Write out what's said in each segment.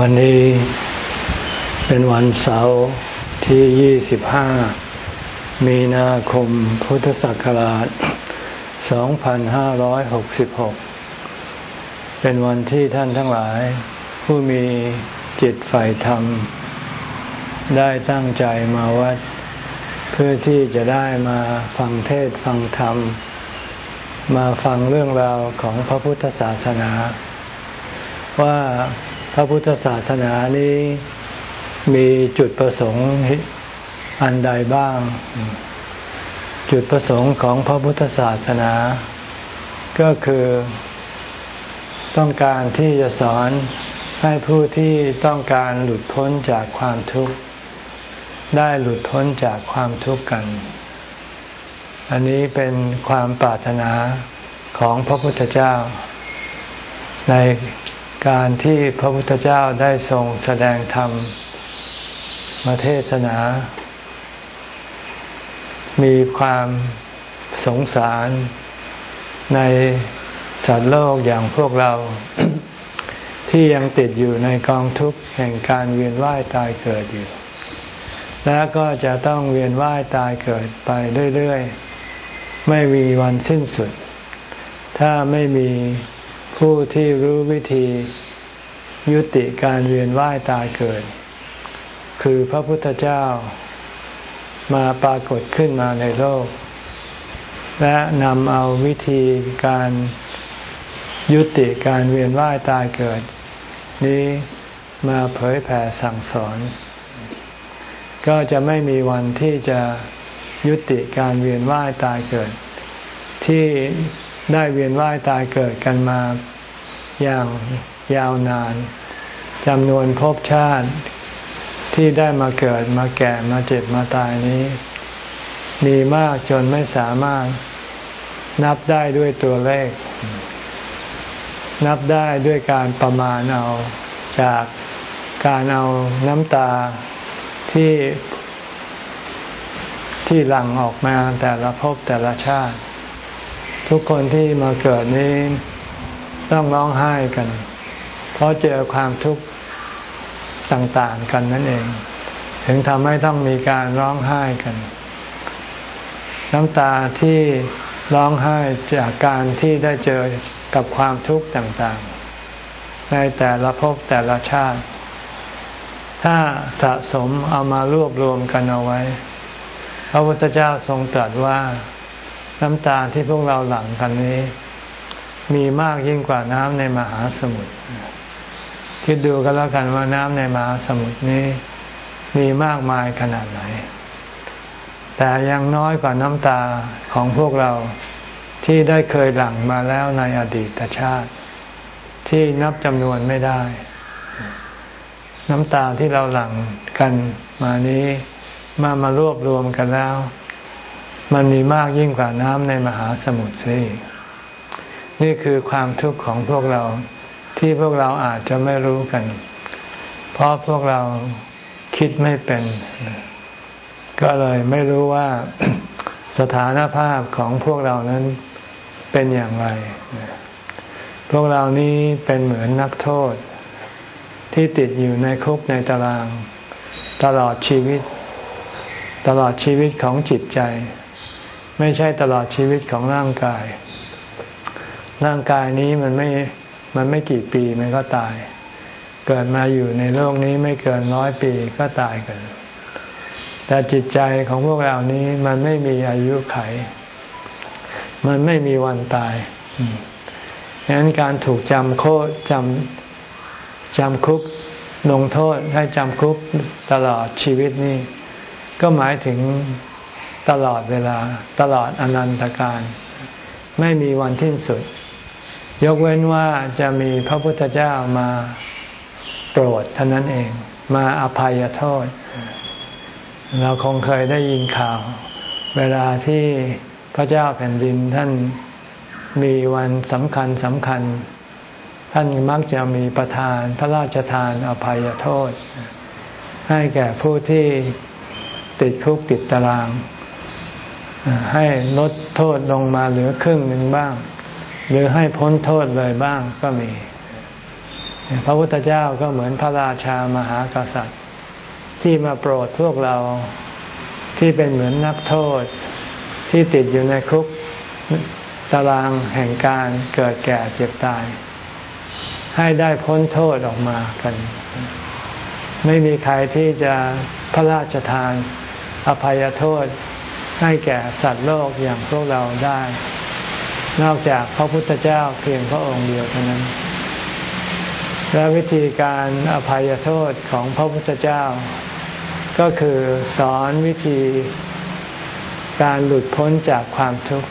วันนี้เป็นวันเสาร์ที่ 25 มีนาคมพุทธศักราช 2566 เป็นวันที่ท่านทั้งหลาย ผู้มีจิตฝ่ายธรรม ได้ตั้งใจมาวัด เพื่อที่จะได้มาฟังเทศฟังธรรม มาฟังเรื่องราวของพระพุทธศาสนา ว่า พระพุทธศาสนานี้มีจุดประสงค์อันใดบ้าง จุดประสงค์ของพระพุทธศาสนา ก็คือต้องการที่จะสอนให้ผู้ที่ต้องการหลุดพ้นจากความทุกข์ได้หลุดพ้นจากความทุกข์กัน อันนี้เป็นความปรารถนาของพระพุทธเจ้า ใน การที่พระพุทธเจ้าได้ทรงแสดงธรรมมาเทศนา มีความสงสารในสัตว์โลกอย่างพวกเรา ที่ยังติดอยู่ในกองทุกข์แห่งการเวียนว่ายตายเกิดอยู่ และก็จะต้องเวียนว่ายตายเกิดไปเรื่อยๆ ไม่มีวันสิ้นสุด ถ้าไม่มี ผู้ที่รู้วิธียุติการเวียนว่ายตายเกิด คือพระพุทธเจ้ามาปรากฏขึ้นมาในโลก และนำเอาวิธีการยุติการเวียนว่ายตายเกิด นี้มาเผยแผ่สั่งสอน ก็จะไม่มีวันที่จะยุติการเวียนว่ายตายเกิด ที่ ได้เวียนว่ายตายเกิดกันมาอย่างยาวนานจำนวนภพชาติที่ได้มาเกิดมาแก่มาเจ็บมาตายนี้ มีมากจนไม่สามารถนับได้ด้วยตัวเลข นับได้ด้วยการประมาณเอาจากการเอาน้ำตาที่ที่หลั่งออกมาแต่ละภพแต่ละชาติ ทุกคนที่มาเกิดนี้ต้องร้องไห้กัน เพราะเจอความทุกข์ต่างๆกันนั่นเอง ถึงทำให้ต้องมีการร้องไห้กัน น้ำตาที่ร้องไห้จากการที่ได้เจอกับความทุกข์ต่างๆ ในแต่ละภพแต่ละชาติ ถ้าสะสมเอามารวบรวมกันเอาไว้ พระพุทธเจ้าทรงตรัสว่า น้ำตาที่พวกเราหลั่งกันนี้ มีมากยิ่งกว่าน้ำในมหาสมุทรคิดดูกันแล้วกันว่าน้ำในมหาสมุทรนี้ มีมากมายขนาดไหน แต่ยังน้อยกว่าน้ำตาของพวกเราที่ได้เคยหลั่งมาแล้วในอดีตชาติ ที่นับจำนวนไม่ได้ น้ำตาที่เราหลั่งกันมานี้มามารวบรวมกันแล้ว มันมีมากยิ่งกว่าน้ำในมหาสมุทรซินี่คือความทุกข์ของพวกเราที่พวกเราอาจจะไม่รู้กัน เพราะพวกเราคิดไม่เป็น ก็เลยไม่รู้ว่าสถานภาพของพวกเรานั้นเป็นอย่างไร พวกเรานี้เป็นเหมือนนักโทษ ที่ติดอยู่ในคุกในตาราง ตลอดชีวิต ตลอดชีวิตของจิตใจ ไม่ใช่ตลอดชีวิตของร่างกาย ร่างกายนี้มันไม่ มันไม่กี่ปีมันก็ตาย เกิดมาอยู่ในโลกนี้ไม่เกินร้อยปีก็ตายกัน แต่จิตใจของพวกเรานี้มันไม่มีอายุไข มันไม่มีวันตายดังนั้นการถูกจำโคจำจำคุกลงโทษให้จำคุกตลอดชีวิตนี้ก็หมายถึง ตลอดเวลาตลอดอนันตการ ไม่มีวันที่สุด ยกเว้นว่าจะมีพระพุทธเจ้ามาโปรดเท่านั้นเอง มาอภัยโทษ เราคงเคยได้ยินข่าว เวลาที่พระเจ้าแผ่นดินท่านมีวันสำคัญสำคัญ ท่านมักจะมีประทานพระราชทานอภัยโทษ ให้แก่ผู้ที่ติดคุกติดตาราง ให้ลดโทษลงมาเหลือครึ่งหนึ่งบ้าง หรือให้พ้นโทษเลยบ้างก็มี พระพุทธเจ้าก็เหมือนพระราชามหากษัตริย์ ที่มาโปรดพวกเราที่เป็นเหมือนนักโทษ ที่ติดอยู่ในคุกตารางแห่งการเกิดแก่เจ็บตาย ให้ได้พ้นโทษออกมากัน ไม่มีใครที่จะพระราชทานอภัยโทษ ให้แก่สัตว์โลกอย่างพวกเราได้ นอกจากพระพุทธเจ้าเพียงพระองค์เดียวเท่านั้น และวิธีการอภัยโทษของพระพุทธเจ้า ก็คือสอนวิธีการหลุดพ้นจากความทุกข์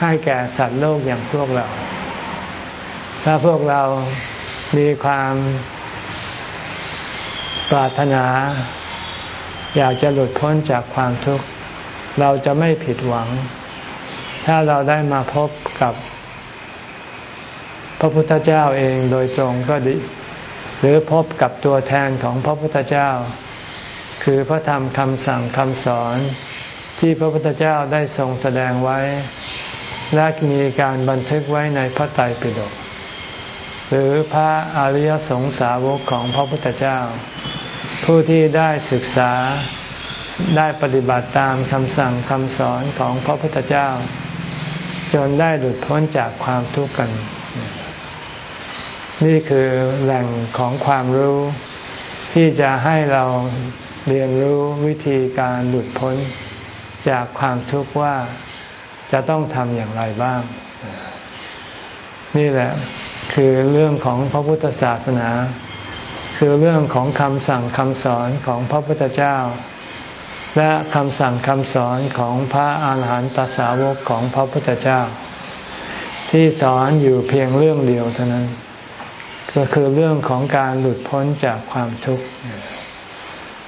ให้แก่สัตว์โลกอย่างพวกเรา ถ้าพวกเรามีความปรารถนา อยากจะหลุดพ้นจากความทุกข์ เราจะไม่ผิดหวัง ถ้าเราได้มาพบกับ พระพุทธเจ้าเองโดยตรงก็ดี หรือพบกับตัวแทนของพระพุทธเจ้า คือพระธรรมคำสั่งคำสอน ที่พระพุทธเจ้าได้ทรงแสดงไว้ และมีการบันทึกไว้ในพระไตรปิฎกหรือพระอริยสงสาวกของพระพุทธเจ้า ผู้ที่ได้ศึกษา ได้ปฏิบัติตามคำสั่งคำสอนของพระพุทธเจ้า จนได้หลุดพ้นจากความทุกข์กัน นี่คือแหล่งของความรู้ที่จะให้เราเรียนรู้วิธีการหลุดพ้นจากความทุกข์ว่าจะต้องทำอย่างไรบ้าง นี่แหละคือเรื่องของพระพุทธศาสนา คือเรื่องของคำสั่งคำสอนของพระพุทธเจ้า และคำสั่งคำสอนของพระอาหารหันตสาวกของพระพุทธเจ้า ที่สอนอยู่เพียงเรื่องเดียวเท่านั้น ก็คือเรื่องของการหลุดพ้นจากความทุกข์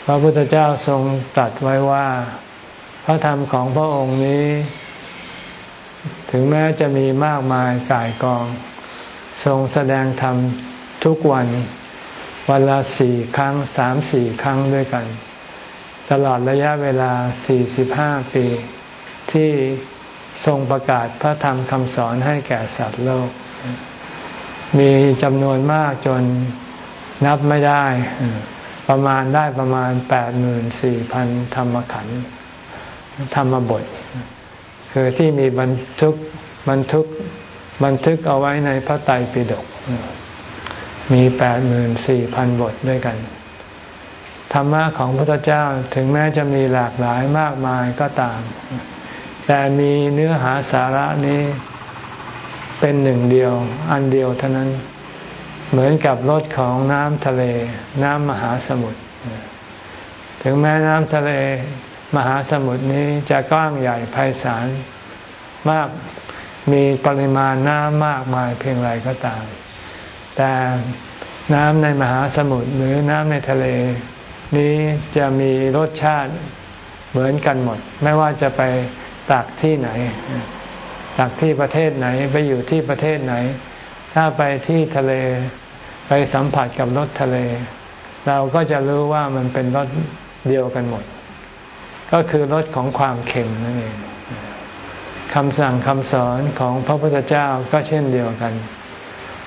พระพุทธเจ้าทรงตรัสไว้ว่า พระธรรมของพระองค์นี้ ถึงแม้จะมีมากมายกายกอง ทรงแสดงธรรมทุกวัน วันละสี่ครั้งสามสี่ครั้งด้วยกัน ตลอดระยะเวลาสี่สิบห้าปี ที่ทรงประกาศพระธรรมคำสอนให้แก่สัตว์โลก มีจำนวนมากจนนับไม่ได้ ประมาณได้ประมาณแปดหมื่นสี่พันธรรมขันธ์ธรรมบท คือที่มีบันทึกบันทึกบันทึกเอาไว้ในพระไตรปิฎกมีแปดหมื่นสี่พันบทด้วยกัน ธรรมะของพระพุทธเจ้าถึงแม้จะมีหลากหลายมากมายก็ตาม แต่มีเนื้อหาสาระนี้เป็นหนึ่งเดียว อันเดียวเท่านั้น เหมือนกับรถของน้ำทะเล น้ำมหาสมุทรถึงแม้น้ำทะเลมหาสมุทรนี้จะกว้างใหญ่ไพศาลมากมีปริมาณน้ำมากมายเพียงไรก็ตาม แต่น้ำในมหาสมุทรหรือน้ำในทะเล นี้จะมีรสชาติเหมือนกันหมด ไม่ว่าจะไปตักที่ไหนตักที่ประเทศไหนไปอยู่ที่ประเทศไหน ถ้าไปที่ทะเลไปสัมผัสกับรสทะเล เราก็จะรู้ว่ามันเป็นรสเดียวกันหมด ก็คือรสของความเค็มนั่นเองคำสั่งคำสอนของพระพุทธเจ้าก็เช่นเดียวกัน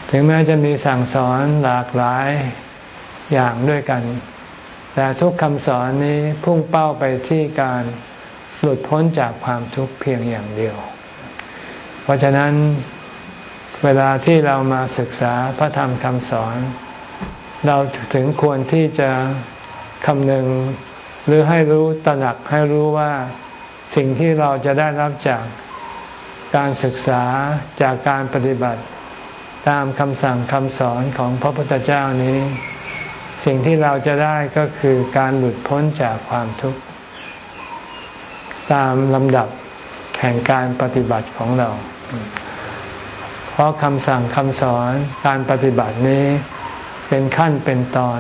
ถึงแม้จะมีสั่งสอนหลากหลายอย่างด้วยกัน แต่ทุกคำสอนนี้พุ่งเป้าไปที่การหลุดพ้นจากความทุกข์เพียงอย่างเดียว เพราะฉะนั้นเวลาที่เรามาศึกษาพระธรรมคำสอน เราถึงควรที่จะคำนึงหรือให้รู้ตระหนักให้รู้ว่าสิ่งที่เราจะได้รับจากการศึกษาจากการปฏิบัติ ตามคำสั่งคำสอนของพระพุทธเจ้านี้ สิ่งที่เราจะได้ก็คือการหลุดพ้นจากความทุกข์ ตามลำดับแห่งการปฏิบัติของเรา เพราะคำสั่งคำสอนการปฏิบัตินี้เป็นขั้นเป็นตอน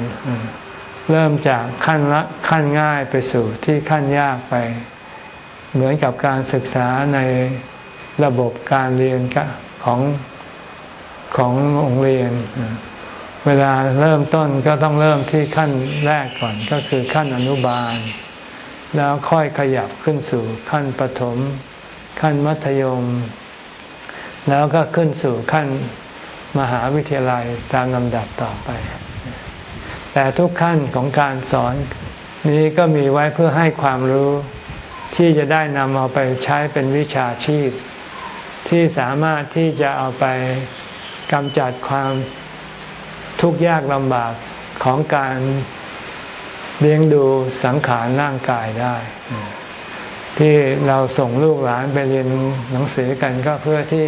เริ่มจากขั้นละขั้นง่ายไปสู่ที่ขั้นยากไป เหมือนกับการศึกษาในระบบการเรียนของของโรงเรียน เวลาเริ่มต้นก็ต้องเริ่มที่ขั้นแรกก่อนก็คือขั้นอนุบาล แล้วค่อยขยับขึ้นสู่ขั้นปฐมขั้นมัธยม แล้วก็ขึ้นสู่ขั้นมหาวิทยาลัยตามลำดับต่อไป แต่ทุกขั้นของการสอนนี้ก็มีไว้เพื่อให้ความรู้ที่จะได้นำเอาไปใช้เป็นวิชาชีพ ที่สามารถที่จะเอาไปกำจัดความ ทุกข์ยากลำบากของการเลี้ยงดูสังขารร่างกายได้ ที่เราส่งลูกหลานไปเรียนหนังสือกันก็เพื่อที่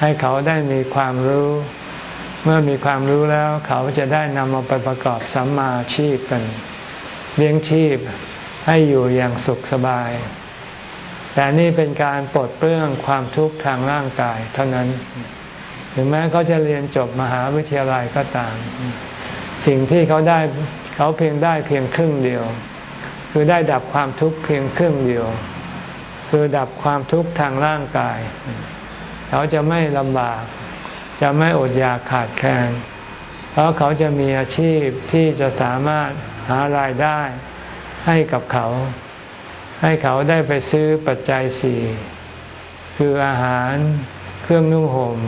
ให้เขาได้มีความรู้ เมื่อมีความรู้แล้วเขาจะได้นำมาไปประกอบสัมมาชีพกัน เลี้ยงชีพให้อยู่อย่างสุขสบาย แต่นี่เป็นการปลดเปลื้องความทุกข์ทางร่างกายเท่านั้น ถึงแม้เขาจะเรียนจบมหาวิทยาลัยก็ตาม สิ่งที่เขาได้เขาเพียงได้เพียงครึ่งเดียว คือได้ดับความทุกข์เพียงครึ่งเดียว คือดับความทุกข์ทางร่างกาย เขาจะไม่ลำบาก จะไม่อดอยากขาดแคลนเพราะเขาจะมีอาชีพที่จะสามารถหารายได้ให้กับเขา ให้เขาได้ไปซื้อปัจจัยสี่คืออาหารเครื่องนุ่งห่ม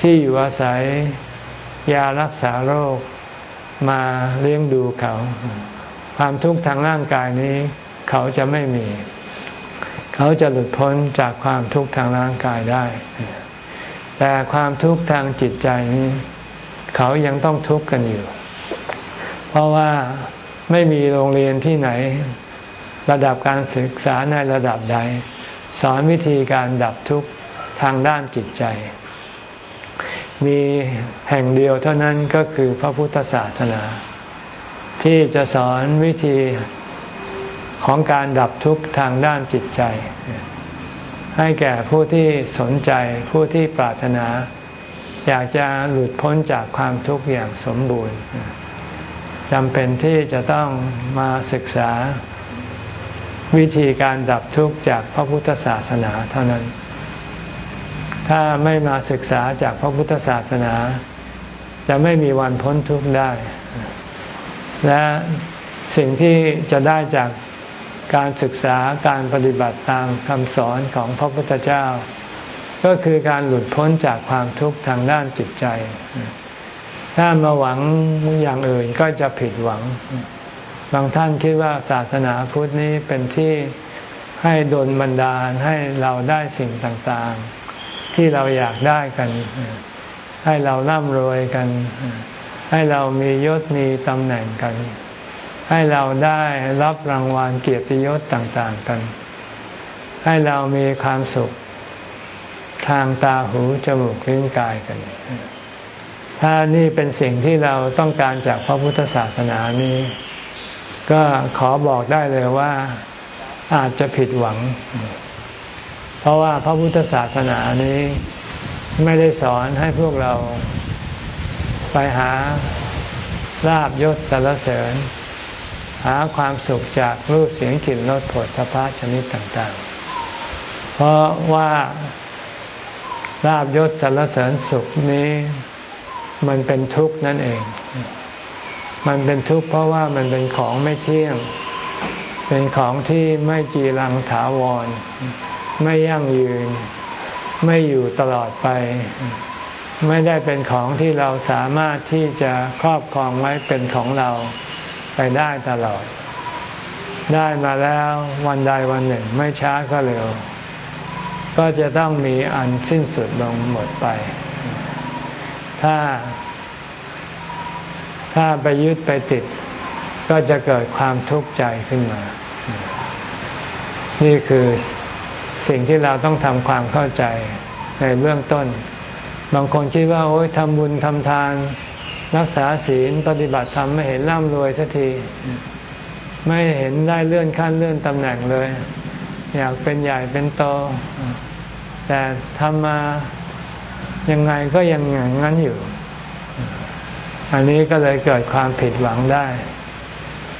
ที่อยู่อาศัยยารักษาโรคมาเลี้ยงดูเขา ความทุกข์ทางร่างกายนี้ เขาจะไม่มี เขาจะหลุดพ้นจากความทุกข์ทางร่างกายได้ แต่ความทุกข์ทางจิตใจนี้ เขายังต้องทุกข์กันอยู่ เพราะว่าไม่มีโรงเรียนที่ไหน ระดับการศึกษาในระดับใด สอนวิธีการดับทุกข์ทางด้านจิตใจ มีแห่งเดียวเท่านั้นก็คือพระพุทธศาสนา ที่จะสอนวิธีของการดับทุกข์ทางด้านจิตใจ ให้แก่ผู้ที่สนใจผู้ที่ปรารถนา อยากจะหลุดพ้นจากความทุกข์อย่างสมบูรณ์จำเป็นที่จะต้องมาศึกษาวิธีการดับทุกข์จากพระพุทธศาสนาเท่านั้น ถ้าไม่มาศึกษาจากพระพุทธศาสนา จะไม่มีวันพ้นทุกข์ได้ และสิ่งที่จะได้จากการศึกษาการปฏิบัติตามคำสอนของพระพุทธเจ้า ก็คือการหลุดพ้นจากความทุกข์ทางด้านจิตใจ ถ้ามาหวังอย่างอื่นก็จะผิดหวัง บางท่านคิดว่าศาสนาพุทธนี้เป็นที่ให้ดลบันดาลให้เราได้สิ่งต่างๆ ที่เราอยากได้กัน ให้เราร่ำรวยกัน ให้เรามียศมีตำแหน่งกัน ให้เราได้รับรางวัลเกียรติยศต่างๆกัน ให้เรามีความสุขทางตาหูจมูกลิ้นกายกัน ถ้านี่เป็นสิ่งที่เราต้องการจากพระพุทธศาสนานี้ ก็ขอบอกได้เลยว่าอาจจะผิดหวัง เพราะว่าพระพุทธศาสนานี้ไม่ได้สอนให้พวกเราไปหาลาบยศสารเสริญ หาความสุขจากรูปเสียงกลิ่นรสผลพภะชนิดต่างๆ เพราะว่าลาบยศสารเสริญสุขนี้มันเป็นทุกข์นั่นเอง มันเป็นทุกข์เพราะว่ามันเป็นของไม่เที่ยง เป็นของที่ไม่จีรังถาวร ไม่ยั่งยืน ไม่อยู่ตลอดไป ไม่ได้เป็นของที่เราสามารถที่จะครอบครองไว้เป็นของเราไปได้ตลอด ได้มาแล้ววันใดวันหนึ่ง ไม่ช้าก็เร็ว ก็จะต้องมีอันสิ้นสุดลงหมดไป ถ้า ถ้าไปยึดไปติด ก็จะเกิดความทุกข์ใจขึ้นมา นี่คือ สิ่งที่เราต้องทำความเข้าใจในเบื้องต้น บางคนคิดว่าโอ้ยทำบุญทำทาน รักษาศีลปฏิบัติธรรมไม่เห็นร่ำรวยสักที ไม่เห็นได้เลื่อนขั้นเลื่อนตำแหน่งเลย อยากเป็นใหญ่เป็นโต แต่ทำมายังไงก็ยังอย่างนั้นอยู่ อันนี้ก็เลยเกิดความผิดหวังได้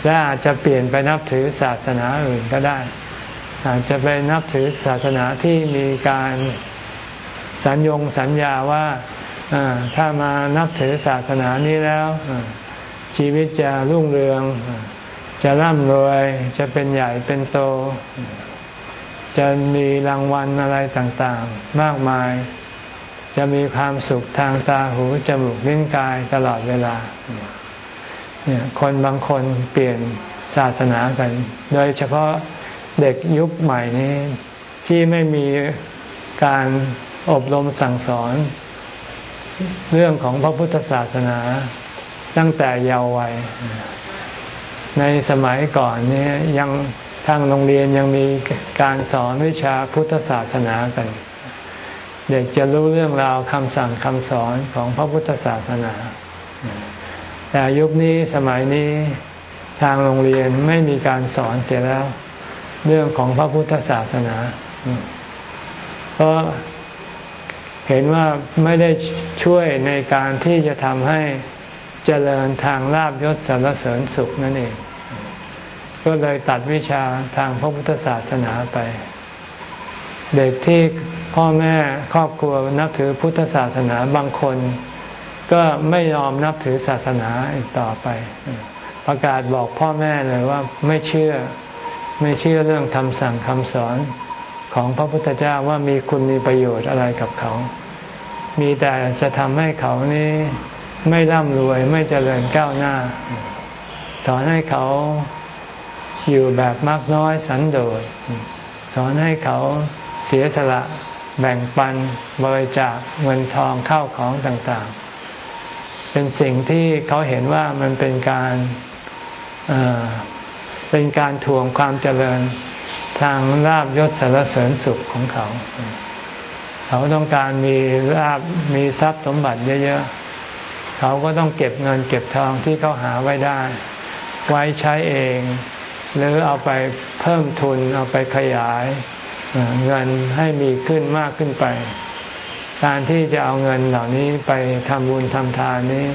และอาจจะเปลี่ยนไปนับถือศาสนาอื่นก็ได้ อาจจะไปนับถือศาสนาที่มีการสัญญงสัญญาว่าถ้ามานับถือศาสนานี้แล้ว ชีวิตจะรุ่งเรือง จะร่ำรวย จะเป็นใหญ่เป็นโต จะมีรางวัลอะไรต่างๆ มากมาย จะมีความสุขทางตาหูจมูกลิ้นกายตลอดเวลาเนี่ยคนบางคนเปลี่ยนศาสนากัน โดยเฉพาะ เด็กยุคใหม่นี้ ที่ไม่มีการอบรมสั่งสอน เรื่องของพระพุทธศาสนาตั้งแต่เยาว์วัย ในสมัยก่อนนี้ยังทางโรงเรียนยังมีการสอนวิชาพุทธศาสนากัน เด็กจะรู้เรื่องราวคำสั่งคำสอนของพระพุทธศาสนา แต่ยุคนี้สมัยนี้ทางโรงเรียนไม่มีการสอนเสียแล้ว เรื่องของพระพุทธศาสนา เพราะเห็นว่าไม่ได้ช่วยในการที่จะทำให้เจริญทางลาบยศสารเสริญสุขนั่นเอง ก็เลยตัดวิชาทางพระพุทธศาสนาไป เด็กที่พ่อแม่ครอบครัวนับถือพุทธศาสนาบางคน ก็ไม่ยอมนับถือศาสนาอีกต่อไป ประกาศบอกพ่อแม่เลยว่าไม่เชื่อ ไม่เชื่อเรื่องคำสั่งคำสอนของพระพุทธเจ้าว่ามีคุณมีประโยชน์อะไรกับเขา มีแต่จะทำให้เขานี้ไม่ร่ำรวยไม่เจริญก้าวหน้า สอนให้เขาอยู่แบบมากน้อยสันโดษ สอนให้เขาเสียสละแบ่งปันบริจาคเงินทองเข้าของต่างๆ เป็นสิ่งที่เขาเห็นว่ามันเป็นการ เป็นการทวงความเจริญทางลาบยศสารเสริญสุขของเขา เขาต้องการมีลาบมีทรัพย์สมบัติเยอะๆ เขาก็ต้องเก็บเงินเก็บทองที่เขาหาไว้ได้ ไว้ใช้เอง หรือเอาไปเพิ่มทุนเอาไปขยาย เงินให้มีขึ้นมากขึ้นไป การที่จะเอาเงินเหล่านี้ไปทำบุญทำทานนี้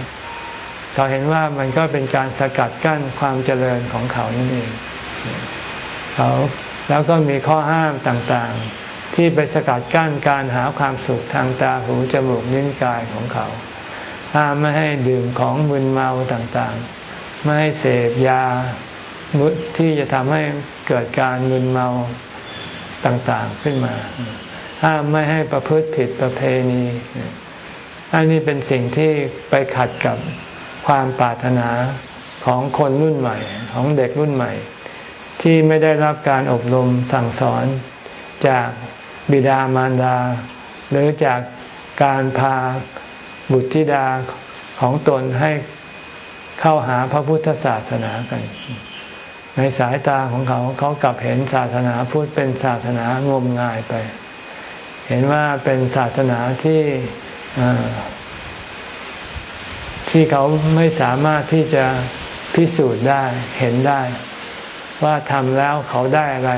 เขาเห็นว่ามันก็เป็นการสกัดกั้นความเจริญของเขานั่นเองเขาแล้วก็มีข้อห้ามต่างๆ ที่ไปสกัดกั้นการหาความสุขทางตาหูจมูกนิ้วกายของเขา ห้ามไม่ให้ดื่มของมึนเมาต่างๆ ไม่ให้เสพยาที่จะทำให้เกิดการมึนเมาต่างๆขึ้นมา ห้ามไม่ให้ประพฤติผิดประเพณีอันนี้เป็นสิ่งที่ไปขัดกับ ความปรารถนาของคนรุ่นใหม่ ของเด็กรุ่นใหม่ ที่ไม่ได้รับการอบรมสั่งสอนจากบิดามารดา หรือจากการพาบุตรธิดาของตนให้เข้าหาพระพุทธศาสนากัน ในสายตาของเขาเขากลับเห็นศาสนาพุทธเป็นศาสนางมงายไป เห็นว่าเป็นศาสนาที่ ที่เขาไม่สามารถที่จะพิสูจน์ได้เห็นได้ ว่าทำแล้วเขาได้อะไร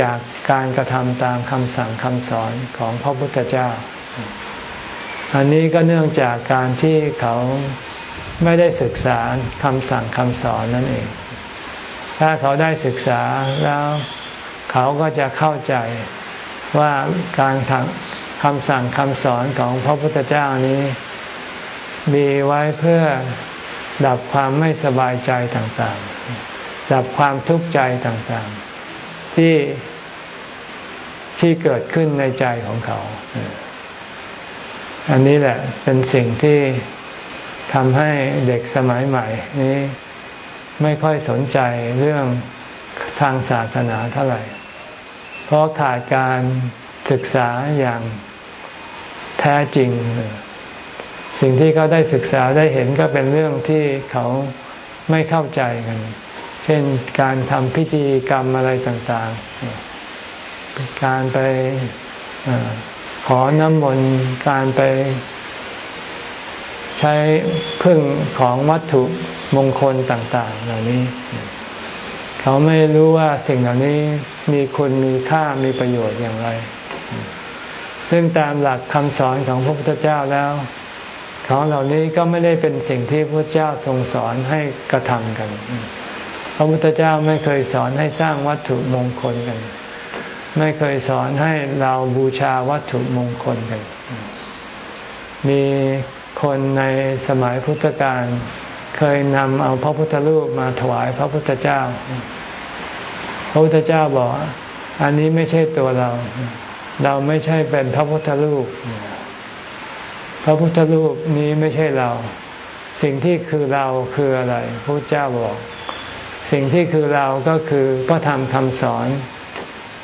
จากการกระทำตามคำสั่งคำสอนของพระพุทธเจ้า อันนี้ก็เนื่องจากการที่เขาไม่ได้ศึกษาคำสั่งคำสอนนั่นเอง ถ้าเขาได้ศึกษาแล้วเขาก็จะเข้าใจว่าการคำสั่งคำสอนของพระพุทธเจ้านี้ มีไว้เพื่อดับความไม่สบายใจต่างๆ ดับความทุกข์ใจต่างๆ ที่ที่เกิดขึ้นในใจของเขา อันนี้แหละเป็นสิ่งที่ทำให้เด็กสมัยใหม่ นี้ไม่ค่อยสนใจเรื่องทางศาสนาเท่าไหร่ เพราะขาดการศึกษาอย่างแท้จริง สิ่งที่เขาได้ศึกษาได้เห็นก็เป็นเรื่องที่เขาไม่เข้าใจกัน เช่นการทำพิธีกรรมอะไรต่างๆ การไปขอน้ำมนต์การไปใช้พึ่งของวัตถุมงคลต่าง ๆ เหล่านี้ เขาไม่รู้ว่าสิ่งเหล่านี้มีคุณมีค่ามีประโยชน์อย่างไร ซึ่งตามหลักคำสอนของพระพุทธเจ้าแล้ว ของเหล่านี้ก็ไม่ได้เป็นสิ่งที่พระเจ้าทรงสอนให้กระทำกัน พระพุทธเจ้าไม่เคยสอนให้สร้างวัตถุมงคลกัน ไม่เคยสอนให้เราบูชาวัตถุมงคลกัน มีคนในสมัยพุทธกาลเคยนำเอาพระพุทธรูปมาถวายพระพุทธเจ้า พระพุทธเจ้าบอก อันนี้ไม่ใช่ตัวเรา เราไม่ใช่เป็นพระพุทธรูป พระพุทธรูปนี้ไม่ใช่เรา สิ่งที่คือเราคืออะไรพระเจ้าบอก สิ่งที่คือเราก็คือพระธรรมคำสอน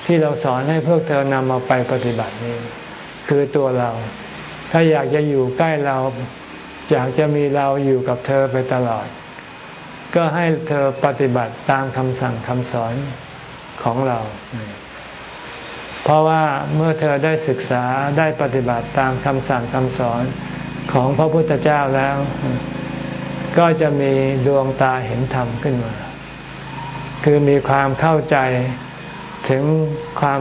ที่เราสอนให้พวกเธอนำมาไปปฏิบัตินี้ คือตัวเรา ถ้าอยากจะอยู่ใกล้เรา อยากจะมีเราอยู่กับเธอไปตลอด ก็ให้เธอปฏิบัติตามคำสั่งคำสอนของเรา เพราะว่าเมื่อเธอได้ศึกษาได้ปฏิบัติตามคำสั่งคำสอนของพระพุทธเจ้าแล้ว ก็จะมีดวงตาเห็นธรรมขึ้นมา คือมีความเข้าใจถึงความ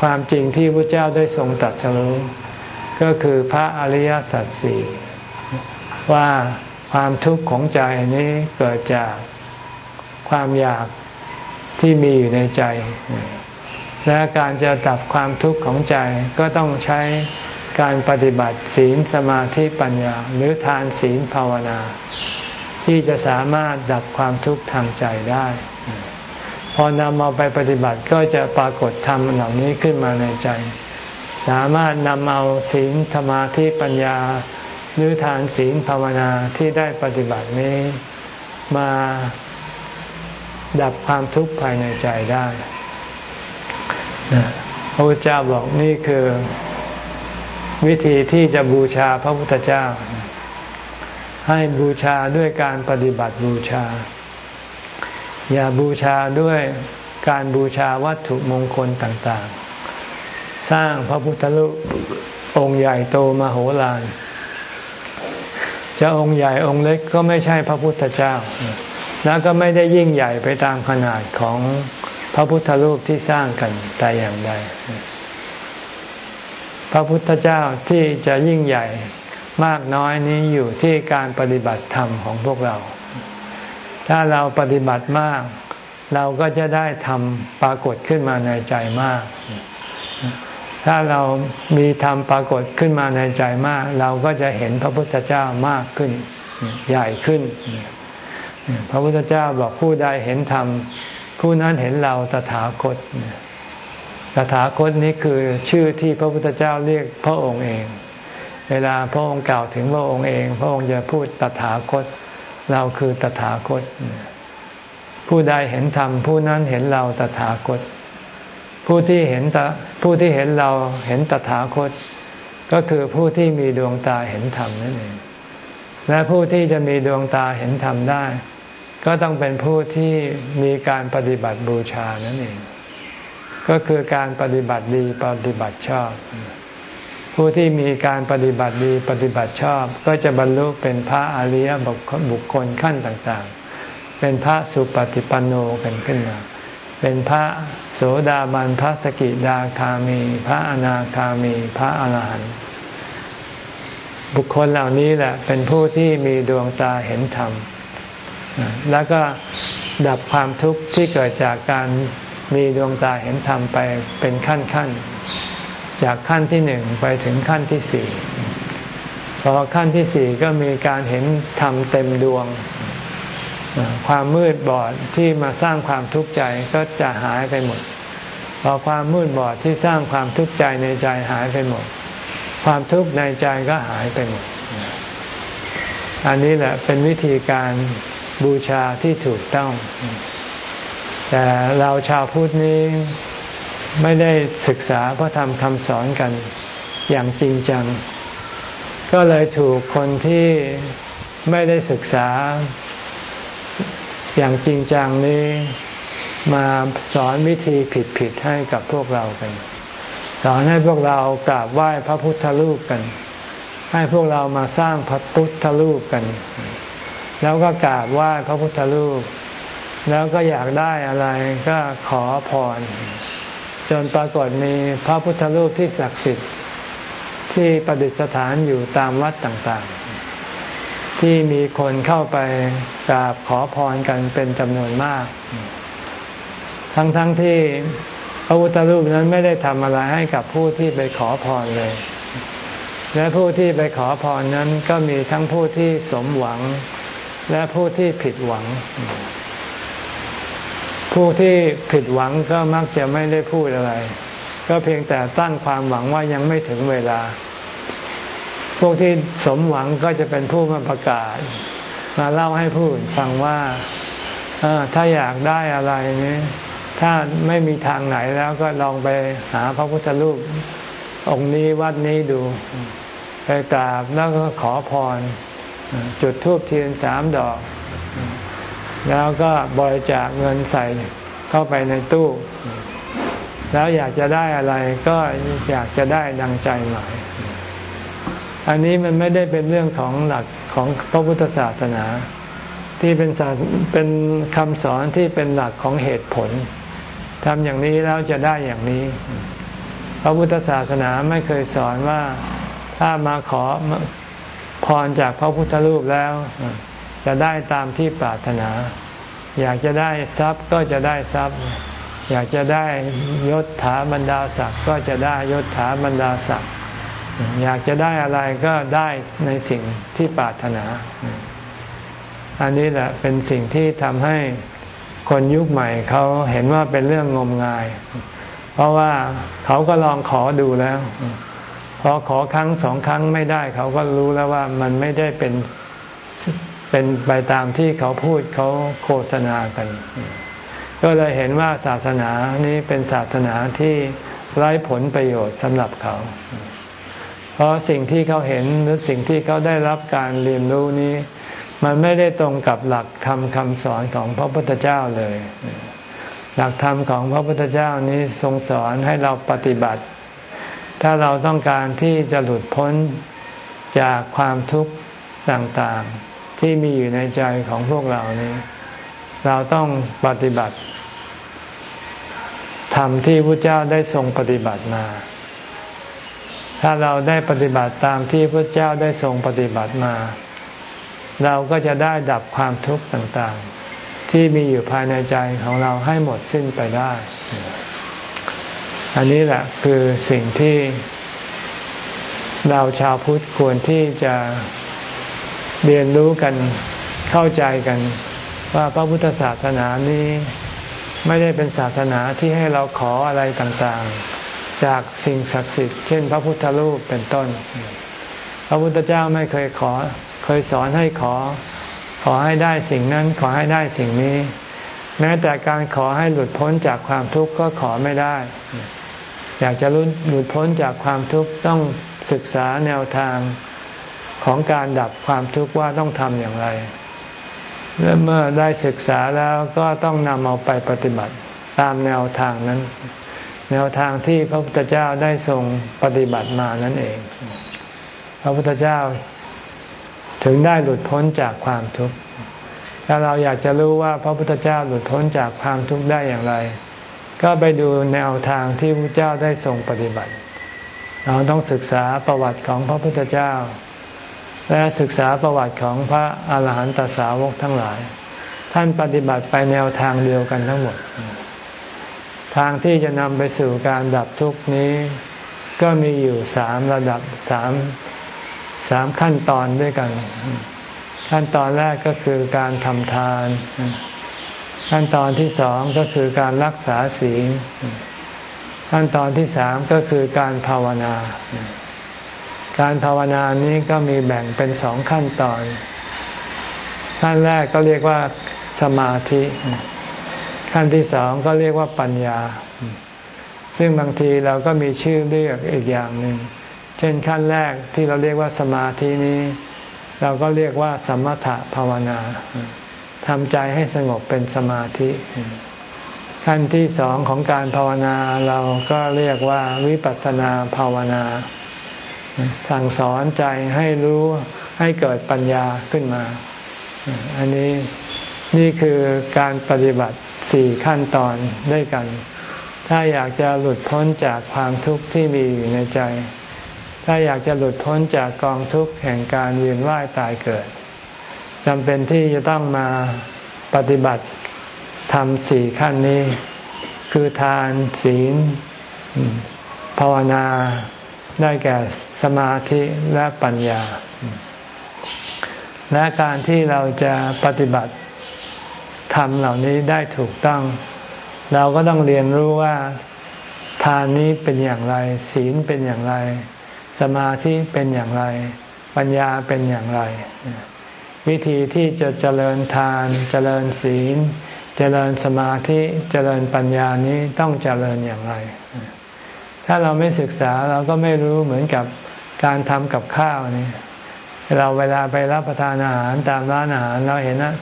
ความจริงที่พระเจ้าได้ทรงตัดสรู้ก็คือพระอริยสัจสี่ว่าความทุกข์ของใจนี้เกิดจากความอยากที่มีอยู่ในใจ และการจะดับความทุกข์ของใจก็ต้องใช้การปฏิบัติศีลสมาธิปัญญา หรือทานศีลภาวนา ที่จะสามารถดับความทุกข์ทางใจได้ พอนำมาไปปฏิบัติก็จะปรากฏธรรมเหล่านี้ขึ้นมาในใจ สามารถนำเอาศีลสมาธิปัญญา หรือทานศีลภาวนาที่ได้ปฏิบัตินี้มาดับความทุกข์ภายในใจได้ พระพุทธเจ้าบอกนี่คือวิธีที่จะบูชาพระพุทธเจ้า ให้บูชาด้วยการปฏิบัติบูชา อย่าบูชาด้วยการบูชาวัตถุมงคลต่างๆ สร้างพระพุทธรูปองค์ใหญ่โตมโหฬารจะองค์ใหญ่องค์เล็กก็ไม่ใช่พระพุทธเจ้า แล้วก็ไม่ได้ยิ่งใหญ่ไปตามขนาดของ พระพุทธรูปที่สร้างกันแต่อย่างใดพระพุทธเจ้าที่จะยิ่งใหญ่มากน้อยนี้อยู่ที่การปฏิบัติธรรมของพวกเรา ถ้าเราปฏิบัติมาก เราก็จะได้ทำปรากฏขึ้นมาในใจมาก ถ้าเรามีธรรมปรากฏขึ้นมาในใจมาก เราก็จะเห็นพระพุทธเจ้ามากขึ้น ใหญ่ขึ้น พระพุทธเจ้าบอกผู้ใดเห็นธรรม ผู้นั้นเห็นเราตถาคต ตถาคตนี้คือชื่อที่พระพุทธเจ้าเรียกพระองค์เอง เวลาพระองค์กล่าวถึงพระองค์เอง พระองค์จะพูดตถาคต เราคือตถาคต ผู้ใดเห็นธรรมผู้นั้นเห็นเราตถาคต ผู้ที่เห็นตผู้ที่เห็นเราเห็นตถาคต ก็คือผู้ที่มีดวงตาเห็นธรรมนั่นเอง และผู้ที่จะมีดวงตาเห็นธรรมได้ ก็ต้องเป็นผู้ที่มีการปฏิบัติบูชานั่นเอง ก็คือการปฏิบัติดีปฏิบัติชอบ ผู้ที่มีการปฏิบัติดีปฏิบัติชอบ ก็จะบรรลุเป็นพระอริยบุคคลขั้นต่างๆ เป็นพระสุปฏิปันโนกันขึ้นมา เป็นพระโสดาบันพระสกิดาคามี พระอนาคามี พระอาหารหันต์บุคคลเหล่านี้แหละเป็นผู้ที่มีดวงตาเห็นธรรม แล้วก็ดับความทุกข์ที่เกิดจากการมีดวงตาเห็นธรรมไปเป็นขั้นขั้นจากขั้นที่หนึ่งไปถึงขั้นที่สี่พอขั้นที่สี่ก็มีการเห็นธรรมเต็มดวง ความมืดบอดที่มาสร้างความทุกข์ใจก็จะหายไปหมด พอความมืดบอดที่สร้างความทุกข์ใจในใจหายไปหมด ความทุกข์ในใจก็หายไปหมด อันนี้แหละเป็นวิธีการ บูชาที่ถูกต้อง แต่เราชาวพุทธนี้ไม่ได้ศึกษาพระธรรมคำสอนกันอย่างจริงจัง ก็เลยถูกคนที่ไม่ได้ศึกษาอย่างจริงจังนี้มาสอนวิธีผิดๆให้กับพวกเรากัน สอนให้พวกเรากราบไหว้พระพุทธรูปกัน ให้พวกเรามาสร้างพระพุทธรูปกัน แล้วก็กราบไหว้พระพุทธรูป แล้วก็อยากได้อะไรก็ขอพร จนปรากฏมีพระพุทธรูปที่ศักดิ์สิทธิ์ ที่ประดิษฐานอยู่ตามวัดต่างๆ ที่มีคนเข้าไปกราบขอพรกันเป็นจำนวนมาก ทั้งๆทที่พระพุทธรูปนั้นไม่ได้ทำอะไรให้กับผู้ที่ไปขอพรเลย และผู้ที่ไปขอพรนั้นก็มีทั้งผู้ที่สมหวัง และผู้ที่ผิดหวัง ผู้ที่ผิดหวังก็มักจะไม่ได้พูดอะไร ก็เพียงแต่ตั้งความหวังว่ายังไม่ถึงเวลา พวกที่สมหวังก็จะเป็นผู้มาประกาศ มาเล่าให้ผู้อื่นฟังว่าถ้าอยากได้อะไรนี้ถ้าไม่มีทางไหนแล้วก็ลองไปหาพระพุทธรูปองค์นี้วัดนี้ดู ไปกราบแล้วก็ขอพร จุดธูปเทียนสามดอก แล้วก็บริจาคเงินใส่เข้าไปในตู้ แล้วอยากจะได้อะไรก็อยากจะได้ดังใจหมาย อันนี้มันไม่ได้เป็นเรื่องของหลักของพระพุทธศาสนา ที่เป็นศาสเป็นคำสอนที่เป็นหลักของเหตุผลทำอย่างนี้แล้วจะได้อย่างนี้ พระพุทธศาสนาไม่เคยสอนว่าถ้ามาขอ พรจากพระพุทธรูปแล้ว จะได้ตามที่ปรารถนา อยากจะได้ทรัพย์ก็จะได้ทรัพย์ อยากจะได้ยศถาบรรดาศักดิ์ก็จะได้ยศถาบรรดาศักดิ์อยากจะได้อะไรก็ได้ในสิ่งที่ปรารถนา อันนี้แหละเป็นสิ่งที่ทำให้คนยุคใหม่เขาเห็นว่าเป็นเรื่องงมงาย เพราะว่าเขาก็ลองขอดูแล้ว อขอครั้งสองครั้งไม่ได้ เขาก็รู้แล้วว่ามันไม่ได้เป็นเป็นไปตามที่เขาพูดเขาโฆษณากัน ก็เลยเห็นว่าศาสนานี้เป็นศาสนาที่ไร้ผลประโยชน์สำหรับเขา เพราะสิ่งที่เขาเห็นหรือสิ่งที่เขาได้รับการเรียนรู้นี้ มันไม่ได้ตรงกับหลักธรรมคำสอนของพระพุทธเจ้าเลย หลักธรรมของพระพุทธเจ้านี้ทรงสอนให้เราปฏิบัติ ถ้าเราต้องการที่จะหลุดพ้นจากความทุกข์ต่างๆ ที่มีอยู่ในใจของพวกเรานี้ เราต้องปฏิบัติธรรมที่พระเจ้าได้ทรงปฏิบัติมา ถ้าเราได้ปฏิบัติตามที่พระเจ้าได้ทรงปฏิบัติมา เราก็จะได้ดับความทุกข์ต่างๆ ที่มีอยู่ภายในใจของเราให้หมดสิ้นไปได้ อันนี้แหละคือสิ่งที่เราชาวพุทธควรที่จะเรียนรู้กันเข้าใจกัน ว่าพระพุทธศาสนานี้ไม่ได้เป็นศาสนาที่ให้เราขออะไรต่างๆ จากสิ่งศักดิ์สิทธิ์เช่น พระพุทธรูปเป็นต้น พระพุทธเจ้าไม่เคยขอ เคยสอนให้ขอ ขอให้ได้สิ่งนั้นขอให้ได้สิ่งนี้ แม้แต่การขอให้หลุดพ้นจากความทุกข์ก็ขอไม่ได้ อยากจะหลุดพ้นจากความทุกข์ต้องศึกษาแนวทางของการดับความทุกข์ว่าต้องทำอย่างไรและเมื่อได้ศึกษาแล้วก็ต้องนำเอาไปปฏิบัติตามแนวทางนั้น แนวทางที่พระพุทธเจ้าได้ทรงปฏิบัติมานั่นเอง พระพุทธเจ้าถึงได้หลุดพ้นจากความทุกข์ถ้าเราอยากจะรู้ว่าพระพุทธเจ้าหลุดพ้นจากความทุกข์ได้อย่างไร ก็ไปดูแนวทางที่พระเจ้าได้ทรงปฏิบัติ เราต้องศึกษาประวัติของพระพุทธเจ้า และศึกษาประวัติของพระอาหารหันตสาวกทั้งหลาย ท่านปฏิบัติไปแนวทางเดียวกันทั้งหมด ทางที่จะนำไปสู่การดับทุกนี้ ก็มีอยู่สามระดับสามสามขั้นตอนด้วยกัน ขั้นตอนแรกก็คือการทำทาน ขั้นตอนที่สองก็คือการรักษาศีล ขั้นตอนที่สามก็คือการภาวนา การภาวนานี้ก็มีแบ่งเป็นสองขั้นตอน ขั้นแรกก็เรียกว่าสมาธิ ขั้นที่สองก็เรียกว่าปัญญา ซึ่งบางทีเราก็มีชื่อเรียกอีกอย่างหนึ่ง เช่นขั้นแรกที่เราเรียกว่าสมาธินี้ เราก็เรียกว่าสมถะภาวนา ทำใจให้สงบเป็นสมาธิ ขั้นที่สองของการภาวนาเราก็เรียกว่าวิปัสสนาภาวนา สั่งสอนใจให้รู้ให้เกิดปัญญาขึ้นมา อันนี้นี่คือการปฏิบัติสี่ขั้นตอนด้วยกัน ถ้าอยากจะหลุดพ้นจากความทุกข์ที่มีอยู่ในใจ ถ้าอยากจะหลุดพ้นจากกองทุกข์แห่งการเวียนว่ายตายเกิด จำเป็นที่จะต้องมาปฏิบัติทำสี่ขั้นนี้ คือทานศีล ภาวนาได้แก่สมาธิและปัญญา และการที่เราจะปฏิบัติทำเหล่านี้ได้ถูกต้อง เราก็ต้องเรียนรู้ว่าทานนี้เป็นอย่างไร ศีลเป็นอย่างไร สมาธิเป็นอย่างไร ปัญญาเป็นอย่างไร วิธีที่จะเจริญทาน เจริญศีล เจริญสมาธิ เจริญปัญญานี้ต้องเจริญอย่างไร ถ้าเราไม่ศึกษาเราก็ไม่รู้เหมือนกับการทำกับข้าวนี่เราเวลาไปรับประทานอาหารตามร้านอาหารเราเห็นนะ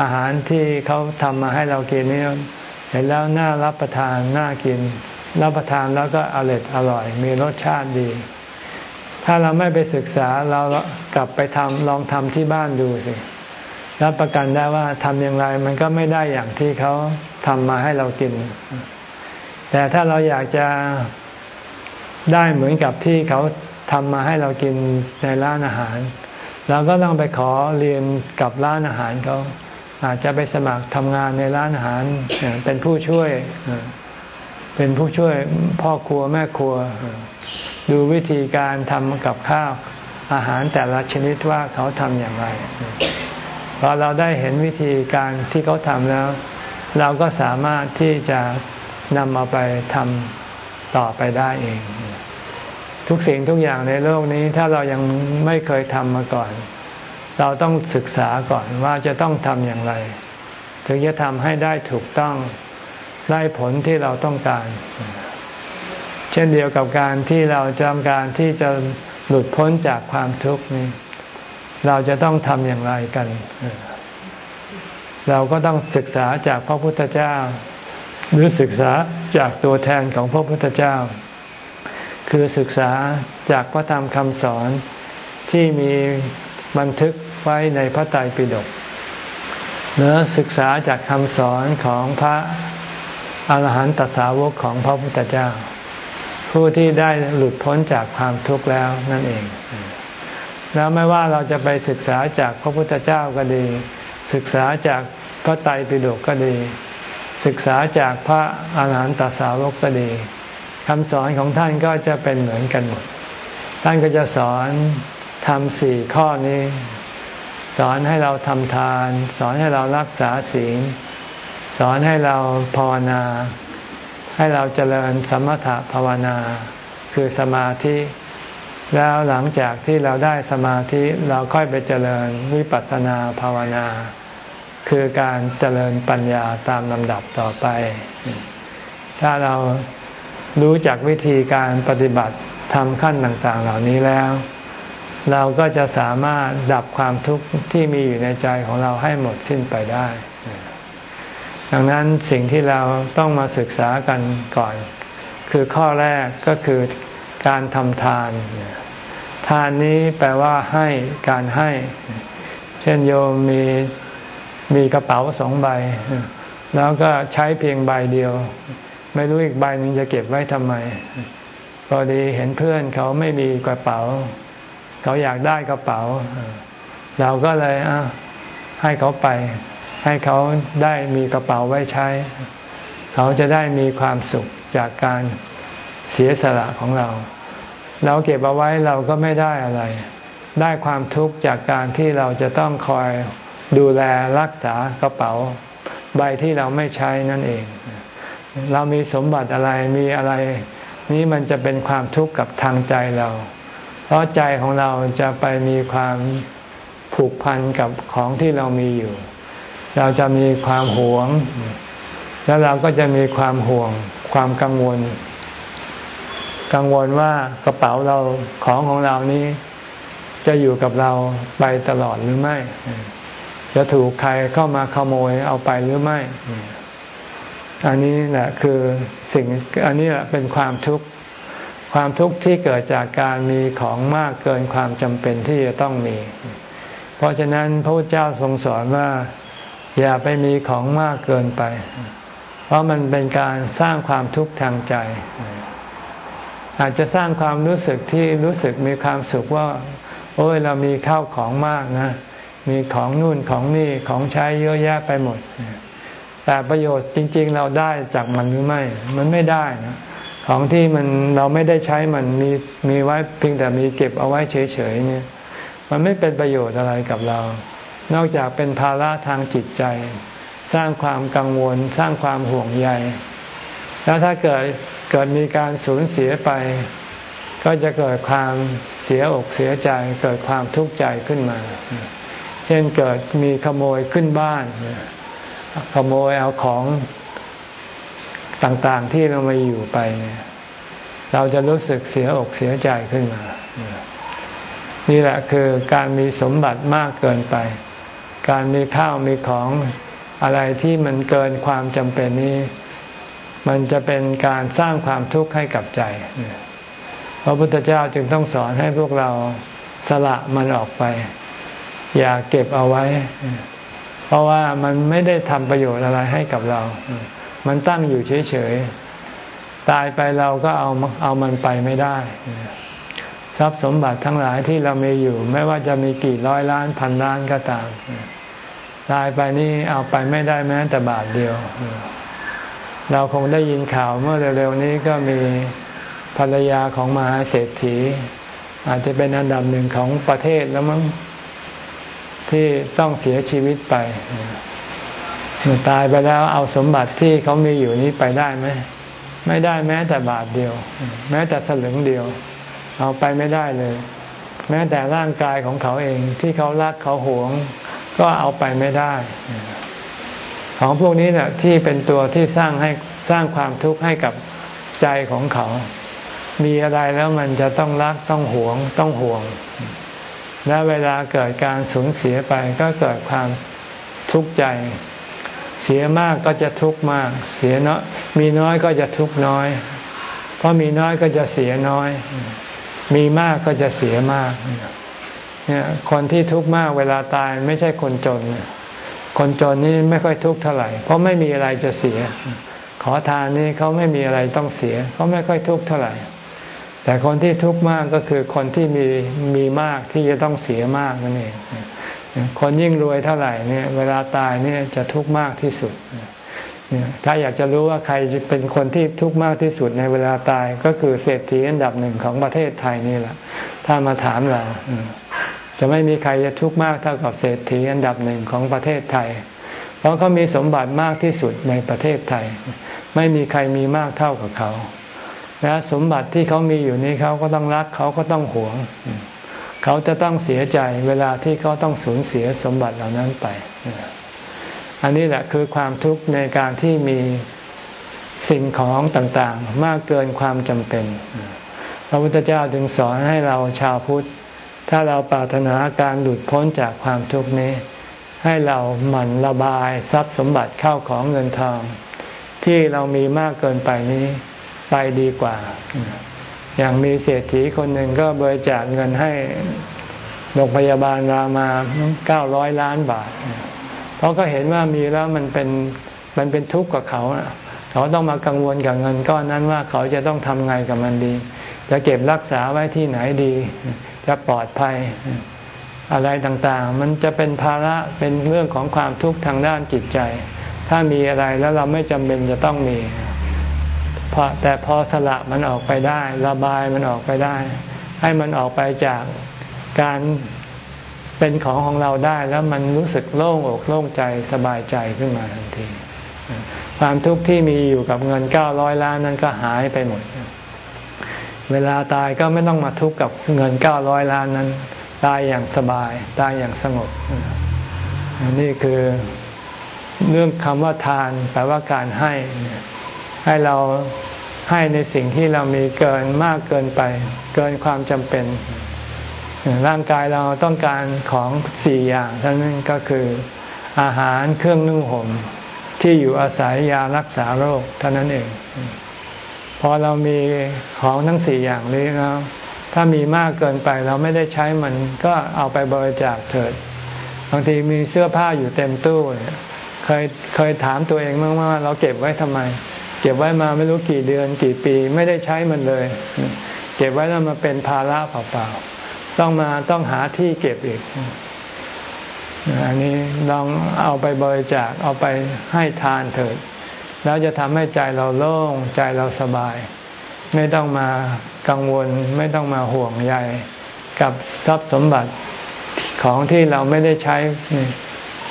อาหารที่เขาทำมาให้เรากินนี่เห็นแล้วน่ารับประทานน่ากิน รับประทานแล้วก็อร่อยอร่อย มีรสชาติดี ถ้าเราไม่ไปศึกษาเรากลับไปทำลองทำที่บ้านดูสิรับประกันได้ว่าทำอย่างไรมันก็ไม่ได้อย่างที่เขาทำมาให้เรากิน แต่ถ้าเราอยากจะได้เหมือนกับที่เขาทำมาให้เรากินในร้านอาหารเราก็ต้องไปขอเรียนกับร้านอาหารเขาอาจจะไปสมัครทำงานในร้านอาหารเป็นผู้ช่วย เป็นผู้ช่วยพ่อครัวแม่ครัว ดูวิธีการทำกับข้าวอาหารแต่ละชนิดว่าเขาทำอย่างไรพอเราได้เห็นวิธีการที่เขาทำแล้ว เราก็สามารถที่จะนำเอาไปทำต่อไปได้เอง ทุกสิ่งทุกอย่างในโลกนี้ถ้าเรายังไม่เคยทำมาก่อน เราต้องศึกษาก่อนว่าจะต้องทำอย่างไร ถึงจะทำให้ได้ถูกต้องได้ผลที่เราต้องการ ช่นเดียวกับการที่เราจำการที่จะหลุดพ้นจากความทุกข์นี้ เราจะต้องทำอย่างไรกัน เราก็ต้องศึกษาจากพระพุทธเจ้า หรือศึกษาจากตัวแทนของพระพุทธเจ้า คือศึกษาจากพระธรรมคำสอนที่มีบันทึกไว้ในพระไตรปิฎกเนื้อศึกษาจากคำสอนของพระอาหารหันตสาวกของพระพุทธเจ้า ผู้ที่ได้หลุดพ้นจากความทุกข์แล้วนั่นเอง แล้วไม่ว่าเราจะไปศึกษาจากพระพุทธเจ้าก็ดี ศึกษาจากพระไตรปิฎกก็ดี ศึกษาจากพระอาหารหันตสาวกก็ดีคำสอนของท่านก็จะเป็นเหมือนกันหมด ท่านก็จะสอนทำสี่ข้อนี้ สอนให้เราทำทาน สอนให้เรารักษาศีล สอนให้เราภาวนา ให้เราเจริญสมถภาวนา คือสมาธิ แล้วหลังจากที่เราได้สมาธิเราค่อยไปเจริญวิปัสสนาภาวนา คือการเจริญปัญญาตามลำดับต่อไป ถ้าเรารู้จักวิธีการปฏิบัติทำขั้นต่างๆ เหล่านี้แล้ว เราก็จะสามารถดับความทุกข์ที่มีอยู่ในใจของเราให้หมดสิ้นไปได้ ดังนั้นสิ่งที่เราต้องมาศึกษากันก่อน คือข้อแรกก็คือการทำทาน ทานนี้แปลว่าให้การให้ เช่นโยมมีมีกระเป๋าสองใบ แล้วก็ใช้เพียงใบเดียว ไม่รู้อีกใบหนึ่งจะเก็บไว้ทำไมพอดีเห็นเพื่อนเขาไม่มีกระเป๋า เขาอยากได้กระเป๋า เราก็เลยอะให้เขาไป ให้เขาได้มีกระเป๋าไว้ใช้ เขาจะได้มีความสุขจากการเสียสละของเรา เราเก็บเอาไว้เราก็ไม่ได้อะไร ได้ความทุกข์จากการที่เราจะต้องคอยดูแลรักษากระเป๋า ใบที่เราไม่ใช้นั่นเอง เรามีสมบัติอะไรมีอะไร นี้มันจะเป็นความทุกข์กับทางใจเรา เพราะใจของเราจะไปมีความผูกพันกับของที่เรามีอยู่ เราจะมีความหวง แล้วเราก็จะมีความห่วง ความกังวล กังวลว่ากระเป๋าเราของของเรานี้ จะอยู่กับเราไปตลอดหรือไม่ จะถูกใครเข้ามาขโมยเอาไปหรือไม่ อันนี้แหละคือสิ่งอันนี้แหละเป็นความทุกข์ความทุกข์ที่เกิดจากการมีของมากเกินความจำเป็นที่จะต้องมี เพราะฉะนั้นพระพุทธเจ้าทรงสอนว่า อย่าไปมีของมากเกินไป เพราะมันเป็นการสร้างความทุกข์ทางใจ อาจจะสร้างความรู้สึกที่รู้สึกมีความสุขว่า โอ้ยเรามีข้าวของมากนะ มีของนู่นของนี่ของใช้เยอะแยะไปหมด แต่ประโยชน์จริง ๆ เราได้จากมันหรือไม่ มันไม่ได้นะของที่มันเราไม่ได้ใช้มันมีมีไว้เพียงแต่มีเก็บเอาไว้เฉยๆเนี่ย มันไม่เป็นประโยชน์อะไรกับเรา นอกจากเป็นภาระทางจิตใจ สร้างความกังวล สร้างความห่วงใย แล้วถ้าเกิดเกิดมีการสูญเสียไป ก็จะเกิดความเสียอกเสียใจ เกิดความทุกข์ใจขึ้นมา เช่นเกิดมีขโมยขึ้นบ้าน ขโมยเอาของต่างๆที่เรามาอยู่ไปเนี่ยเราจะรู้สึกเสียอกเสียใจขึ้นมา นี่แหละคือการมีสมบัติมากเกินไป การมีข้าวมีของอะไรที่มันเกินความจำเป็นนี้ มันจะเป็นการสร้างความทุกข์ให้กับใจพระพุทธเจ้าจึงต้องสอนให้พวกเราสละมันออกไป อย่าเก็บเอาไว้ เพราะว่ามันไม่ได้ทำประโยชน์อะไรให้กับเรา มันตั้งอยู่เฉยๆ ตายไปเราก็เอาเอามันไปไม่ได้ ทรัพย์สมบัติทั้งหลายที่เรามีอยู่ ไม่ว่าจะมีกี่ร้อยล้านพันล้านก็ตาม ตายไปนี่เอาไปไม่ได้แม้แต่บาทเดียว เราคงได้ยินข่าวเมื่อเร็วๆนี้ก็มีภรรยาของมหาเศรษฐี อาจจะเป็นอันดับหนึ่งของประเทศแล้วมั้งที่ต้องเสียชีวิตไปตายไปแล้วเอาสมบัติที่เขามีอยู่นี้ไปได้ไหมไม่ได้แม้แต่บาทเดียว แม้แต่สลึงเดียว เอาไปไม่ได้เลย แม้แต่ร่างกายของเขาเองที่เขารักเขาหวง ก็เอาไปไม่ได้ ของพวกนี้แหละที่เป็นตัวที่สร้างให้สร้างความทุกข์ให้กับใจของเขา มีอะไรแล้วมันจะต้องรักต้องหวงต้องห่วง และเวลาเกิดการสูญเสียไปก็เกิดความทุกข์ใจ เสียมากก็จะทุกข์มาก เสียน้อยมีน้อยก็จะทุกข์น้อย เพราะมีน้อยก็จะเสียน้อย มีมากก็จะเสียมาก เนี่ยคนที่ทุกข์มากเวลาตายไม่ใช่คนจน คนจนนี่ไม่ค่อยทุกข์เท่าไหร่ เพราะไม่มีอะไรจะเสีย ขอทานนี่เขาไม่มีอะไรต้องเสียเขาไม่ค่อยทุกข์เท่าไหร่ แต่คนที่ทุกข์มากก็คือคนที่มีมีมากที่จะต้องเสียมากนั่นเองคนยิ่งรวยเท่าไหร่เนี่ยเวลาตายเนี่ยจะทุกข์มากที่สุดถ้าอยากจะรู้ว่าใครเป็นคนที่ทุกข์มากที่สุดในเวลาตายก็คือเศรษฐีอันดับหนึ่งของประเทศไทยนี่แหละ ถ้ามาถามเรา จะไม่มีใครจะทุกข์มากเท่ากับเศรษฐีอันดับหนึ่งของประเทศไทย เพราะเขามีสมบัติมากที่สุดในประเทศไทย ไม่มีใครมีมากเท่ากับเขาและสมบัติที่เขามีอยู่นี้เขาก็ต้องรักเขาก็ต้องหวง เขาจะต้องเสียใจเวลาที่เขาต้องสูญเสียสมบัติเหล่านั้นไป อันนี้แหละคือความทุกข์ในการที่มีสิ่งของต่างๆ มากเกินความจำเป็น พระพุทธเจ้าจึงสอนให้เราชาวพุทธ ถ้าเราปรารถนาการหลุดพ้นจากความทุกข์นี้ ให้เราหมั่นระบายทรัพย์สมบัติเข้าของเงินทอง ที่เรามีมากเกินไปนี้ไปดีกว่า อย่างมีเศรษฐีคนหนึ่งก็บริจาคเงินให้โรงพยาบาลรามาเก้าร้อยล้านบาท เพราะก็เห็นว่ามีแล้วมันเป็นมันเป็นทุกข์กับเขาเขาต้องมากังวลกับเงินก้อนนั้นว่าเขาจะต้องทำไงกับมันดี จะเก็บรักษาไว้ที่ไหนดี จะปลอดภัย อะไรต่างๆ มันจะเป็นภาระเป็นเรื่องของความทุกข์ทางด้านจิตใจ ถ้ามีอะไรแล้วเราไม่จำเป็นจะต้องมีพอแต่พอสละมันออกไปได้ ระบายมันออกไปได้ ให้มันออกไปจากการเป็นของของเราได้แล้วมันรู้สึกโล่งอกโล่งใจสบายใจขึ้นมาทันที ความทุกข์ที่มีอยู่กับเงินเก้าร้อยล้านนั้นก็หายไปหมด เวลาตายก็ไม่ต้องมาทุกข์กับเงินเก้าร้อยล้านนั้น ตายอย่างสบาย ตายอย่างสงบ นี่คือเรื่องคำว่าทานแปลว่าการให้ ให้เราให้ในสิ่งที่เรามีเกินมากเกินไป เกินความจำเป็น ร่างกายเราต้องการของสี่อย่างเท่านั้นก็คืออาหารเครื่องนุ่งห่มที่อยู่อาศัยยารักษาโรคเท่านั้นเอง พอเรามีของทั้งสี่อย่างนี้แล้วถ้ามีมากเกินไปเราไม่ได้ใช้มันก็เอาไปบริจาคเถิด บางทีมีเสื้อผ้าอยู่เต็มตู้เคยเคยถามตัวเองบ้างว่าเราเก็บไว้ทำไม เก็บไว้มาไม่รู้กี่เดือนกี่ปีไม่ได้ใช้มันเลย เก็บไว้แล้วมาเป็นภาระเปล่าๆต้องมาต้องหาที่เก็บอีกอันนี้ลองเอาไปบริจาคเอาไปให้ทานเถิด แล้วจะทำให้ใจเราโล่งใจเราสบาย ไม่ต้องมากังวล ไม่ต้องมาห่วงใยกับทรัพย์สมบัติของที่เราไม่ได้ใช้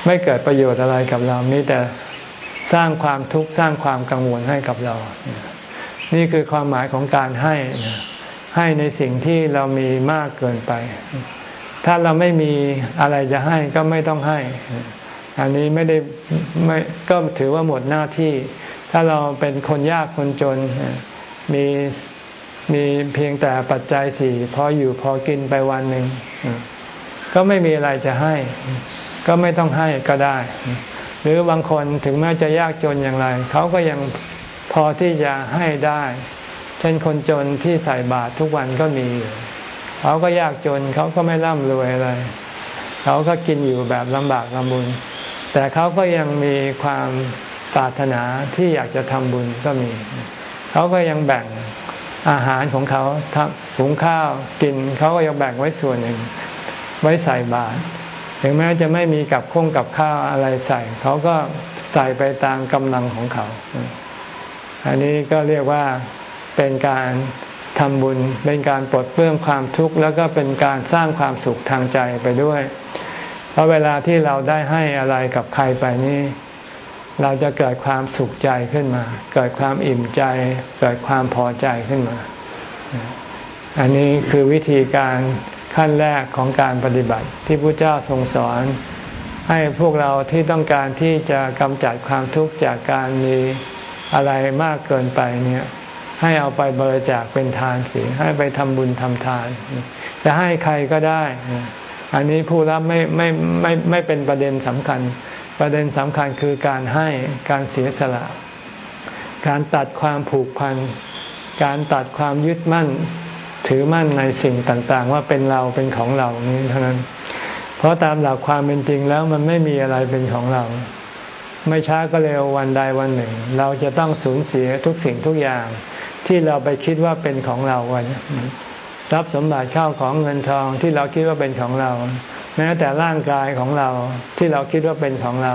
ไม่เกิดประโยชน์อะไรกับเรา มีแต่สร้างความทุกข์สร้างความกังวลให้กับเรา นี่คือความหมายของการให้ให้ในสิ่งที่เรามีมากเกินไป ถ้าเราไม่มีอะไรจะให้ก็ไม่ต้องให้ อันนี้ไม่ได้ไม่ก็ถือว่าหมดหน้าที่ ถ้าเราเป็นคนยากคนจนมีมีเพียงแต่ปัจจัยสี่พออยู่พอกินไปวันหนึ่งก็ไม่มีอะไรจะให้ ก็ไม่ต้องให้ก็ได้ หรือบางคนถึงแม้จะยากจนอย่างไร เขาก็ยังพอที่จะให้ได้ เช่นคนจนที่ใส่บาตรทุกวันก็มีอยู่เขาก็ยากจนเขาก็ไม่ร่ำรวยอะไร เขาก็กินอยู่แบบลำบากลำบุญ แต่เขาก็ยังมีความปรารถนาที่อยากจะทำบุญก็มี เขาก็ยังแบ่งอาหารของเขาหุงข้าวกินเขาก็ยังแบ่งไว้ส่วนหนึ่ง ไว้ใส่บาตรถึงแม้จะไม่มีกับข้งกับข้าวอะไรใส่ เขาก็ใส่ไปตามกำลังของเขา อันนี้ก็เรียกว่าเป็นการทำบุญ เป็นการปลดเปลื้องความทุกข์แล้วก็เป็นการสร้างความสุขทางใจไปด้วย เพราะเวลาที่เราได้ให้อะไรกับใครไปนี่เราจะเกิดความสุขใจขึ้นมา เกิดความอิ่มใจ เกิดความพอใจขึ้นมา อันนี้คือวิธีการขั้นแรกของการปฏิบัติ ที่พระเจ้าทรงสอน ให้พวกเราที่ต้องการที่จะกำจัดความทุกข์จากการมีอะไรมากเกินไปเนี่ยให้เอาไปบริจาคเป็นทานสีให้ไปทำบุญทำทาน จะให้ใครก็ได้ อันนี้ผู้รับไม่ไม่ไม่ไม่เป็นประเด็นสำคัญ ประเด็นสำคัญคือการให้การเสียสละ การตัดความผูกพัน การตัดความยึดมั่น ถือมั่นในสิ่งต่างๆ ว่าเป็นเราเป็นของเรานี้เท่านั้น เพราะตามหลักความเป็นจริงแล้วมันไม่มีอะไรเป็นของเรา ไม่ช้าก็เร็ววันใดวันหนึ่ง เราจะต้องสูญเสียทุกสิ่งทุกอย่างที่เราไปคิดว่าเป็นของเราไว้ ทรัพย์สมบัติเข้าของเงินทองที่เราคิดว่าเป็นของเรา แม้แต่ร่างกายของเราที่เราคิดว่าเป็นของเรา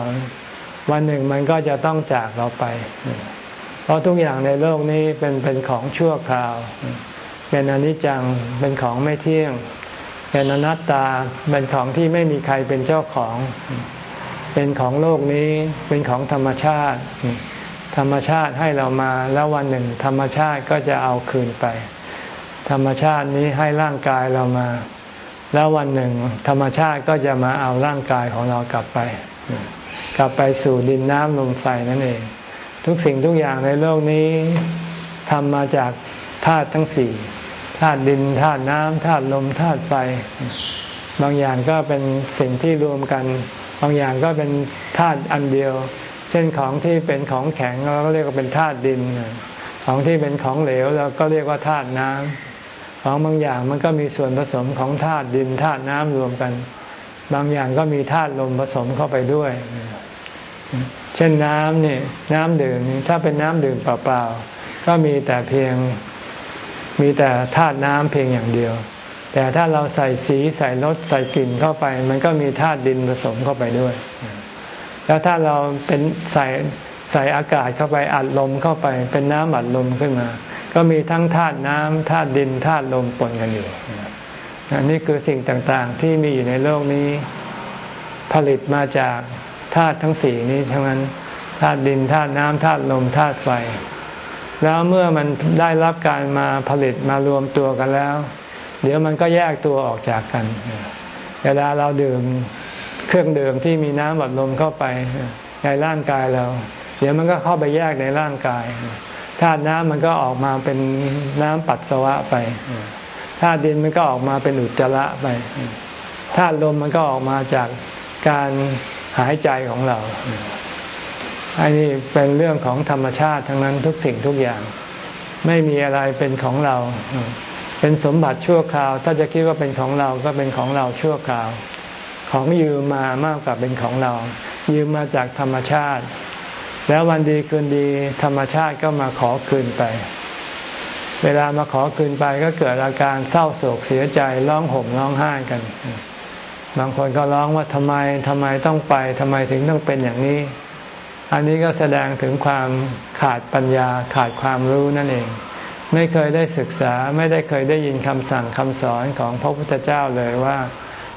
วันหนึ่งมันก็จะต้องจากเราไป เพราะทุกอย่างในโลกนี้เป็นเป็นของชั่วคราว เป็นอนิจจังเป็นของไม่เที่ยง เป็นอนัตตาเป็นของที่ไม่มีใครเป็นเจ้าของ เป็นของโลกนี้เป็นของธรรมชาติ ธรรมชาติให้เรามาแล้ววันหนึ่ง ธรรมชาติก็จะเอาคืนไป ธรรมชาตินี้ให้ร่างกายเรามา แล้ววันหนึ่ง ธรรมชาติก็จะมาเอาร่างกายของเรากลับไป กลับไปสู่ดินน้ำลมไฟนั่นเอง ทุกสิ่งทุกอย่างในโลกนี้ทำมาจากธาตุทั้งสี่ธาตุดินธาตุน้ำธาตุลมธาตุไฟ บางอย่างก็เป็นสิ่งที่รวมกัน บางอย่างก็เป็นธาตุอันเดียว เช่นของที่เป็นของแข็งเราก็เรียกว่าเป็นธาตุดินของที่เป็นของเหลวเราก็เรียกว่าธาตุน้ำ ของบางอย่างมันก็มีส่วนผสมของธาตุดินธาตุน้ำรวมกัน บางอย่างก็มีธาตุลมผสมเข้าไปด้วย เช่นน้ำนี่น้ำดื่มถ้าเป็นน้ำดื่มเปล่าๆก็มีแต่เพียงมีแต่ธาตุน้ำเพียงอย่างเดียว แต่ถ้าเราใส่สีใส่รสใส่กลิ่นเข้าไป มันก็มีธาตุดินผสมเข้าไปด้วย แล้วถ้าเราเป็นใส่ใส่อากาศเข้าไปอัดลมเข้าไป เป็นน้ำอัดลมขึ้นมา ก็มีทั้งธาตุน้ำธาตุดินธาตุลมปนกันอยู่นี่คือสิ่งต่างๆที่มีอยู่ในโลกนี้ ผลิตมาจากธาตุทั้งสี่นี้ทั้งนั้นธาตุดินธาตุน้ำธาตุลมธาตุไฟ แล้วเมื่อมันได้รับการมาผลิตมารวมตัวกันแล้ว เดี๋ยวมันก็แยกตัวออกจากกัน เวลาเราดื่มเครื่องดื่มที่มีน้ำบัดลมเข้าไปในร่างกายเรา เดี๋ยวมันก็เข้าไปแยกในร่างกาย ธาตุน้ำมันก็ออกมาเป็นน้ำปัสสาวะไปธาตุดินมันก็ออกมาเป็นอุจจาระไปธาตุลมมันก็ออกมาจากการหายใจของเราอันนี้เป็นเรื่องของธรรมชาติทั้งนั้นทุกสิ่งทุกอย่าง ไม่มีอะไรเป็นของเรา เป็นสมบัติชั่วคราว ถ้าจะคิดว่าเป็นของเราก็เป็นของเราชั่วคราว ของยืมมามากกว่าเป็นของเรา ยืมมาจากธรรมชาติ แล้ววันดีคืนดีธรรมชาติก็มาขอคืนไป เวลามาขอคืนไปก็เกิดอาการเศร้าโศกเสียใจร้องห่มร้องไห้กัน บางคนก็ร้องว่าทำไมทำไมต้องไปทำไมถึงต้องเป็นอย่างนี้ อันนี้ก็แสดงถึงความขาดปัญญาขาดความรู้นั่นเอง ไม่เคยได้ศึกษาไม่ได้เคยได้ยินคำสั่งคำสอนของพระพุทธเจ้าเลยว่า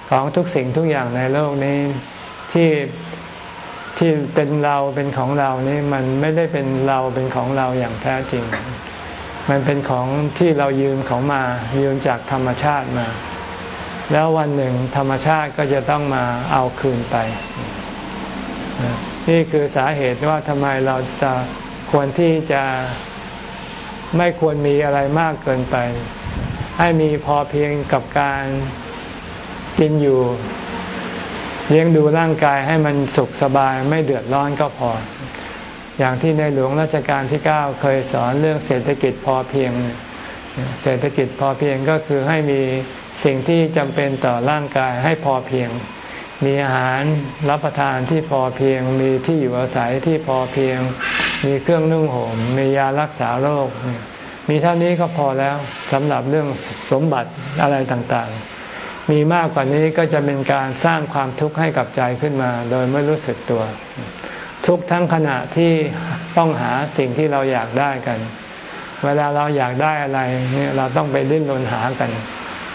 ของทุกสิ่งทุกอย่างในโลกนี้ที่ ที่เป็นเราเป็นของเรานี่มันไม่ได้เป็นเราเป็นของเราอย่างแท้จริง มันเป็นของที่เรายืมของมา ยืมจากธรรมชาติมา แล้ววันหนึ่งธรรมชาติก็จะต้องมาเอาคืนไป นี่คือสาเหตุว่าทำไมเราจะควรที่จะไม่ควรมีอะไรมากเกินไป ให้มีพอเพียงกับการกินอยู่ เลี้ยงดูร่างกายให้มันสุขสบายไม่เดือดร้อนก็พอ อย่างที่ในหลวงรัชกาลที่เก้าเคยสอนเรื่องเศรษฐกิจพอเพียง เศรษฐกิจพอเพียงก็คือให้มีสิ่งที่จำเป็นต่อร่างกายให้พอเพียง มีอาหารรับประทานที่พอเพียง มีที่อยู่อาศัยที่พอเพียง มีเครื่องนุ่งห่ม มียารักษาโรค มีเท่านี้ก็พอแล้วสำหรับเรื่องสมบัติอะไรต่างๆ มีมากกว่านี้ก็จะเป็นการสร้างความทุกข์ให้กับใจขึ้นมา โดยไม่รู้สึกตัว ทุกทั้งขณะที่ต้องหาสิ่งที่เราอยากได้กัน เวลาเราอยากได้อะไรเนี่ยเราต้องไปดิ้นรนหากัน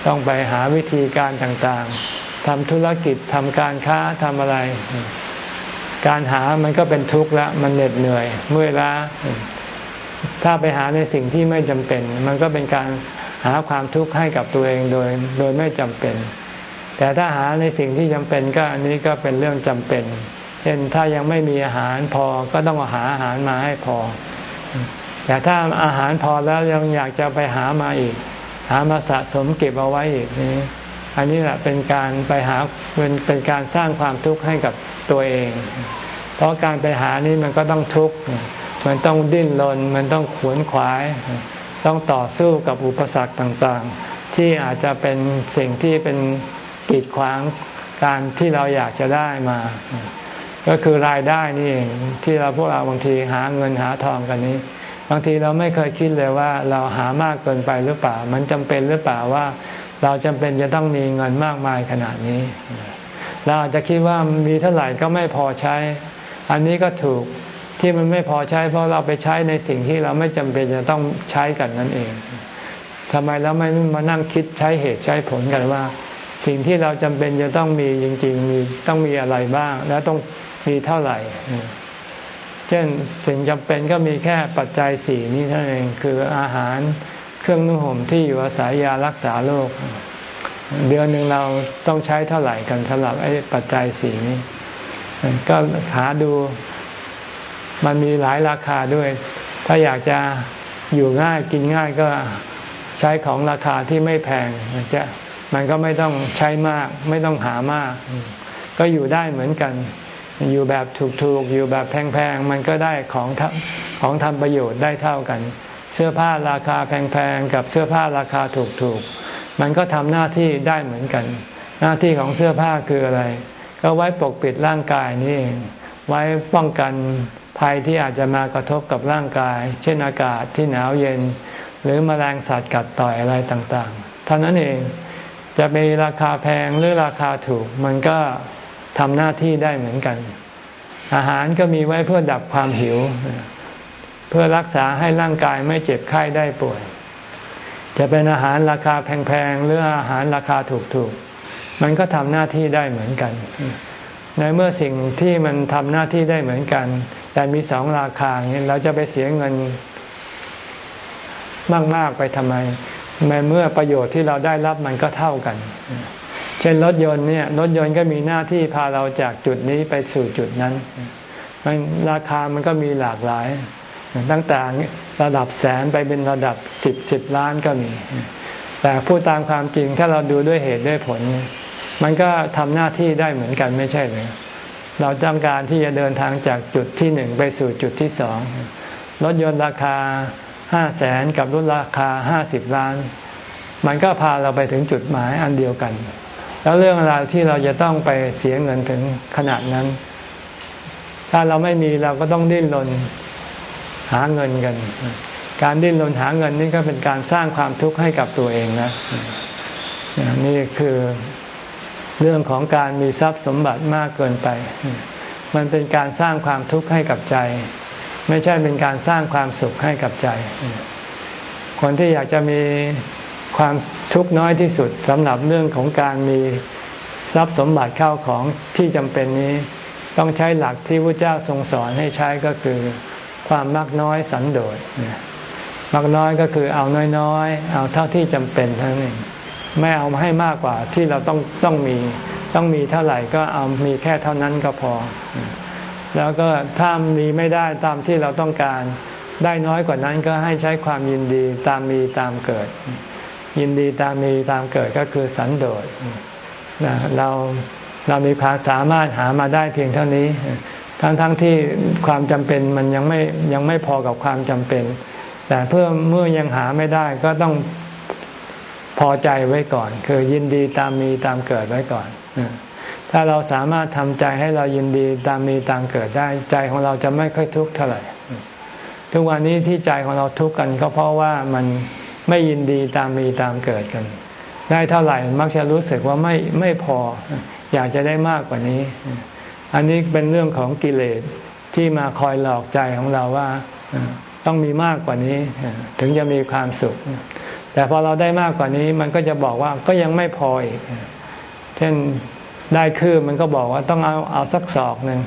ต้องไปหาวิธีการต่างๆทำธุรกิจทำการค้าทำอะไร การหามันก็เป็นทุกข์ละมันเหน็ดเหนื่อย เมื่อยล้าถ้าไปหาในสิ่งที่ไม่จำเป็น มันก็เป็นการ หาความทุกข์ให้กับตัวเองโดยโดยไม่จำเป็น แต่ถ้าหาในสิ่งที่จำเป็นก็อันนี้ก็เป็นเรื่องจำเป็น เช่นถ้ายังไม่มีอาหารพอก็ต้องหาอาหารมาให้พอ แต่ถ้าอาหารพอแล้วยังอยากจะไปหามาอีก หามาสะสมเก็บเอาไว้อีกนี้อันนี้แหละเป็นการไปหาเป็นเป็นการสร้างความทุกข์ให้กับตัวเอง เพราะการไปหานี้มันก็ต้องทุกข์ มันต้องดิ้นรน มันต้องขวนขวาย ต้องต่อสู้กับอุปสรรคต่างๆ ที่อาจจะเป็นสิ่งที่เป็นกีดขวางการที่เราอยากจะได้มา ก็คือรายได้นี่เองที่เราพวกเราบางทีหาเงินหาทองกันนี้ บางทีเราไม่เคยคิดเลยว่าเราหามากเกินไปหรือเปล่า มันจำเป็นหรือเปล่าว่า เราจำเป็นจะต้องมีเงินมากมายขนาดนี้ เราอาจจะคิดว่ามีเท่าไหร่ก็ไม่พอใช้ อันนี้ก็ถูก ที่มันไม่พอใช้เพราะเราไปใช้ในสิ่งที่เราไม่จำเป็นจะต้องใช้กันนั่นเองทำไมเราไม่มานั่งคิดใช้เหตุใช้ผลกันว่า สิ่งที่เราจำเป็นจะต้องมีจริง ๆ มีต้องมีอะไรบ้าง แล้วต้องมีเท่าไหร่ เช่นสิ่งจำเป็นก็มีแค่ปัจจัยสี่นี้เท่านั้นเองคืออาหารเครื่องนุ่งห่มที่อยู่อาศัยยารักษาโรคเดือนหนึ่งเราต้องใช้เท่าไหร่กันสำหรับไอ้ปัจจัยสี่นี้ ก็หาดู มันมีหลายราคาด้วย ถ้าอยากจะอยู่ง่ายกินง่ายก็ใช้ของราคาที่ไม่แพงจะมันก็ไม่ต้องใช้มาก ไม่ต้องหามาก ก็อยู่ได้เหมือนกัน อยู่แบบถูกๆ อยู่แบบแพงๆ มันก็ได้ของของทำประโยชน์ได้เท่ากัน เสื้อผ้าราคาแพงๆ กับเสื้อผ้าราคาถูกๆ มันก็ทำหน้าที่ได้เหมือนกัน หน้าที่ของเสื้อผ้าคืออะไร ก็ไว้ปกปิดร่างกายนี่เองไว้ป้องกัน ภัยที่อาจจะมากระทบกับร่างกาย เช่นอากาศที่หนาวเย็น หรือมแมลงสัตว์กัดต่อยอะไรต่างๆ เท่านั้นเองจะมีราคาแพงหรือราคาถูก มันก็ทำหน้าที่ได้เหมือนกัน อาหารก็มีไว้เพื่อดับความหิว เพื่อรักษาให้ร่างกายไม่เจ็บไข้ได้ป่วย จะเป็นอาหารราคาแพงๆหรืออาหารราคาถูกๆ มันก็ทำหน้าที่ได้เหมือนกัน ในเมื่อสิ่งที่มันทำหน้าที่ได้เหมือนกัน แต่มีสองราคาเนี่ยเราจะไปเสียเงินมาก ๆ ไปทำไมแม้เมื่อประโยชน์ที่เราได้รับมันก็เท่ากัน เช่นรถยนต์เนี่ยรถยนต์ก็มีหน้าที่พาเราจากจุดนี้ไปสู่จุดนั้นมันราคามันก็มีหลากหลาย ตั้งแต่ระดับแสนไปเป็นระดับสิบสิบล้านก็มี แต่พูดตามความจริงถ้าเราดูด้วยเหตุด้วยผล มันก็ทำหน้าที่ได้เหมือนกันไม่ใช่เลยเราต้องการที่จะเดินทางจากจุดที่หนึ่งไปสู่จุดที่สองรถยนต์ราคาห้าแสนกับรถราคาห้าสิบล้าน มันก็พาเราไปถึงจุดหมายอันเดียวกัน แล้วเรื่องอะไรที่เราจะต้องไปเสียเงินถึงขนาดนั้น ถ้าเราไม่มีเราก็ต้องดิ้นรนหาเงินกัน การดิ้นรนหาเงินนี่ก็เป็นการสร้างความทุกข์ให้กับตัวเองนะนี่คือ เรื่องของการมีทรัพย์สมบัติมากเกินไป มันเป็นการสร้างความทุกข์ให้กับใจ ไม่ใช่เป็นการสร้างความสุขให้กับใจ คนที่อยากจะมีความทุกข์น้อยที่สุดสำหรับเรื่องของการมีทรัพย์สมบัติเข้าของที่จำเป็นนี้ ต้องใช้หลักที่พระเจ้าทรงสอนให้ใช้ก็คือความมากน้อยสันโดษมากน้อยก็คือเอาน้อยๆ เอาเท่าที่จำเป็นเท่านั้น ไม่เอาให้มากกว่าที่เราต้องต้องมีต้องมีเท่าไหร่ก็เอามีแค่เท่านั้นก็พอ แล้วก็ถ้ามีไม่ได้ตามที่เราต้องการ ได้น้อยกว่านั้นก็ให้ใช้ความยินดีตามมีตามเกิด ยินดีตามมีตามเกิดก็คือสันโดษนะเราเรามีความสามารถหามาได้เพียงเท่านี้ ทั้งๆทที่ความจำเป็นมันยังไม่ยังไม่พอกับความจำเป็น แต่เพื่อเมื่อยังหาไม่ได้ก็ต้อง พอใจไว้ก่อน คือยินดีตามมีตามเกิดไว้ก่อน ถ้าเราสามารถทำใจให้เรายินดีตามมีตามเกิดได้ ใจของเราจะไม่ค่อยทุกข์เท่าไหร่ ทุกวันนี้ที่ใจของเราทุกข์กันก็เพราะว่ามันไม่ยินดีตามมีตามเกิดกัน ได้เท่าไหร่มักจะรู้สึกว่าไม่ไม่พอ อยากจะได้มากกว่านี้ อันนี้เป็นเรื่องของกิเลสที่มาคอยหลอกใจของเราว่าต้องมีมากกว่านี้ ถึงจะมีความสุข แต่พอเราได้มากกว่านี้มันก็จะบอกว่าก็ยังไม่พออีก เช่นได้คืบมันก็บอกว่าต้องเอาเอาสักศอกหนึ่ง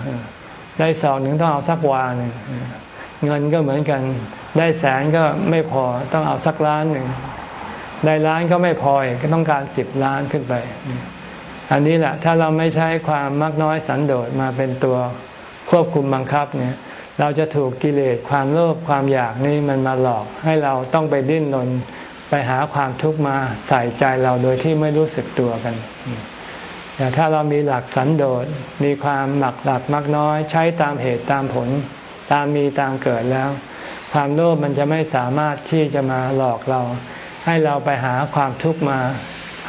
ได้ศอกหนึ่งต้องเอาสักวาหนึ่งเงินก็เหมือนกัน ได้แสนก็ไม่พอต้องเอาสักล้านหนึ่งได้ล้านก็ไม่พอก็ต้องการสิบล้านขึ้นไป อันนี้แหละถ้าเราไม่ใช้ความมักน้อยสันโดษมาเป็นตัวควบคุมบังคับเนี่ยเราจะถูกกิเลสความโลภความอยากนี่มันมาหลอกให้เราต้องไปดิ้นรน ไปหาความทุกข์มาใส่ใจเราโดยที่ไม่รู้สึกตัวกัน แต่ถ้าเรามีหลักสันโดษมีความหมักหลักมักน้อย ใช้ตามเหตุตามผล ตามมีตามเกิดแล้ว ความโลภมันจะไม่สามารถที่จะมาหลอกเรา ให้เราไปหาความทุกข์มา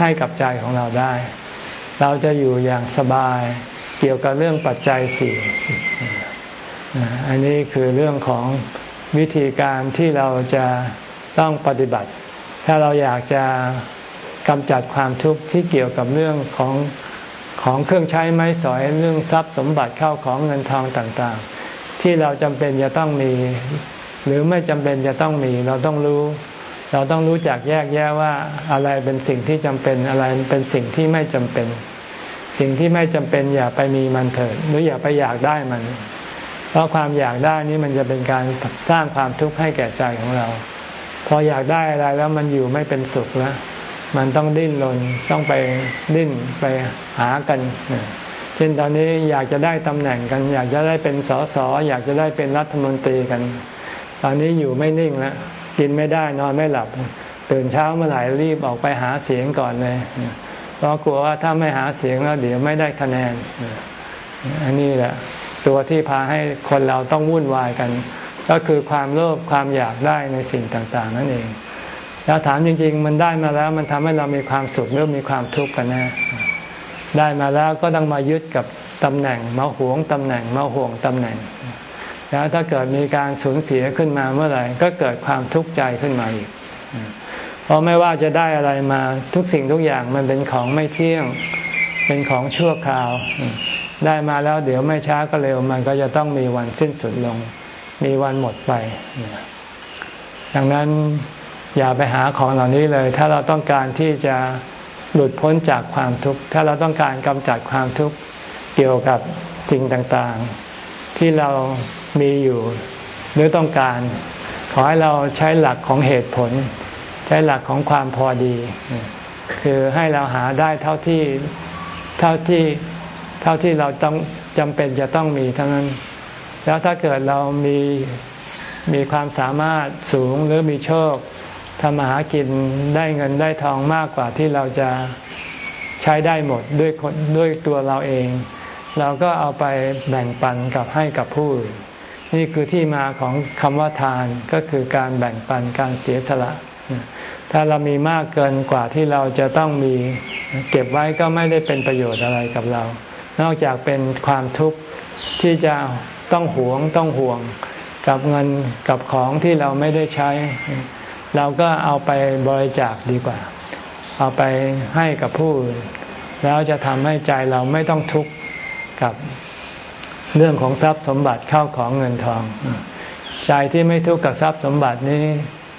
ให้กับใจของเราได้ เราจะอยู่อย่างสบายเกี่ยวกับเรื่องปัจจัยสี่อันนี้คือเรื่องของวิธีการที่เราจะต้องปฏิบัติ ถ้าเราอยากจะกำจัดความทุกข์ที่เกี่ยวกับเรื่องของของเครื่องใช้ไม้สอยเรื่องทรัพย์สมบัติเข้าของเงินทองต่างๆ ที่เราจำเป็นจะต้องมี หรือไม่จำเป็นจะต้องมีเราต้องรู้ เราต้องรู้จักแยกแยะว่าอะไรเป็นสิ่งที่จำเป็นอะไรเป็นสิ่งที่ไม่จำเป็น สิ่งที่ไม่จำเป็นอย่าไปมีมันเถิด หรืออย่าไปอยากได้มัน เพราะความอยากได้นี้มันจะเป็นการสร้างความทุกข์ให้แก่ใจของเรา พออยากได้อะไรแล้วมันอยู่ไม่เป็นสุขแล้วมันต้องดิ้นรนต้องไปดิ้นไปหากัน เช่นตอนนี้อยากจะได้ตำแหน่งกัน อยากจะได้เป็นสสอยากจะได้เป็นรัฐมนตรีกัน ตอนนี้อยู่ไม่นิ่งแล้วกินไม่ได้นอนไม่หลับ ตื่นเช้าเมื่อไหร่รีบออกไปหาเสียงก่อนเลยเพราะกลัวว่าถ้าไม่หาเสียงแล้วเดี๋ยวไม่ได้คะแนน อันนี้แหละ ตัวที่พาให้คนเราต้องวุ่นวายกัน ก็คือความโลภความอยากได้ในสิ่งต่างๆ นั่นเอง แล้วถามจริง ๆ มันได้มาแล้วมันทำให้เรามีความสุขหรือมีความทุกข์กันแน่ได้มาแล้วก็ต้องมายึดกับตำแหน่งมาหวงตำแหน่งมาห่วงตำแหน่ง แล้วถ้าเกิดมีการสูญเสียขึ้นมาเมื่อไหร่ก็เกิดความทุกข์ใจขึ้นมาอีกเพราะไม่ว่าจะได้อะไรมาทุกสิ่งทุกอย่างมันเป็นของไม่เที่ยงเป็นของชั่วคราว ได้มาแล้วเดี๋ยวไม่ช้าก็เร็วมันก็จะต้องมีวันสิ้นสุดลง มีวันหมดไป ดังนั้นอย่าไปหาของเหล่านี้เลย ถ้าเราต้องการที่จะหลุดพ้นจากความทุกข์ ถ้าเราต้องการกำจัดความทุกข์เกี่ยวกับสิ่งต่างๆ ที่เรามีอยู่หรือต้องการ ขอให้เราใช้หลักของเหตุผล ใช้หลักของความพอดี คือให้เราหาได้เท่าที่เท่าที่เท่าที่เราต้องจำเป็นจะต้องมีเทั้งนั้น แล้วถ้าเกิดเรามีมีความสามารถสูงหรือมีโชคทำมาหากินได้เงินได้ทองมากกว่าที่เราจะใช้ได้หมดด้วยด้วยตัวเราเอง เราก็เอาไปแบ่งปันกับให้กับผู้อื่นนี่คือที่มาของคำว่าทานก็คือการแบ่งปันการเสียสละ ถ้าเรามีมากเกินกว่าที่เราจะต้องมีเก็บไว้ก็ไม่ได้เป็นประโยชน์อะไรกับเรา นอกจากเป็นความทุกข์ที่จะ ต้องหวงต้องห่วง กับเงินกับของที่เราไม่ได้ใช้ เราก็เอาไปบริจาคดีกว่า เอาไปให้กับผู้อื่นแล้วจะทำให้ใจเราไม่ต้องทุกข์กับเรื่องของทรัพย์สมบัติเข้าของเงินทองใจที่ไม่ทุกข์กับทรัพย์สมบัตินี้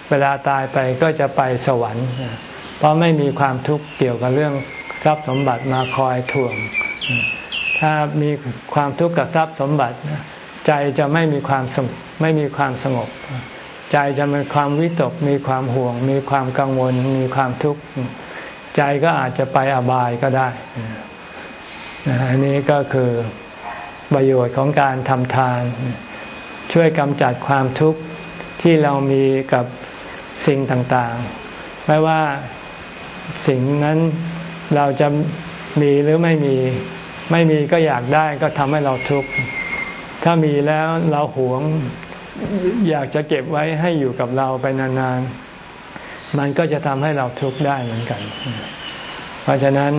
เวลาตายไปก็จะไปสวรรค์ เพราะไม่มีความทุกข์เกี่ยวกับเรื่องทรัพย์สมบัติมาคอยถ่วง ถ้ามีความทุกข์กับทรัพย์สมบัติ ใจจะไม่มีความสงบไม่มีความสงบใจใจจะมีความวิตก มีความห่วง มีความกังวล มีความทุกข์ ใจก็อาจจะไปอบายก็ได้อันนี้ก็คือประโยชน์ของการทำทาน ช่วยกำจัดความทุกข์ที่เรามีกับสิ่งต่างๆ ไม่ว่าสิ่งนั้นเราจะมีหรือไม่มี ไม่มีก็อยากได้ก็ทำให้เราทุกข์ ถ้ามีแล้วเราหวงอยากจะเก็บไว้ให้อยู่กับเราไปนานๆ มันก็จะทำให้เราทุกข์ได้เหมือนกัน เพราะฉะนั้น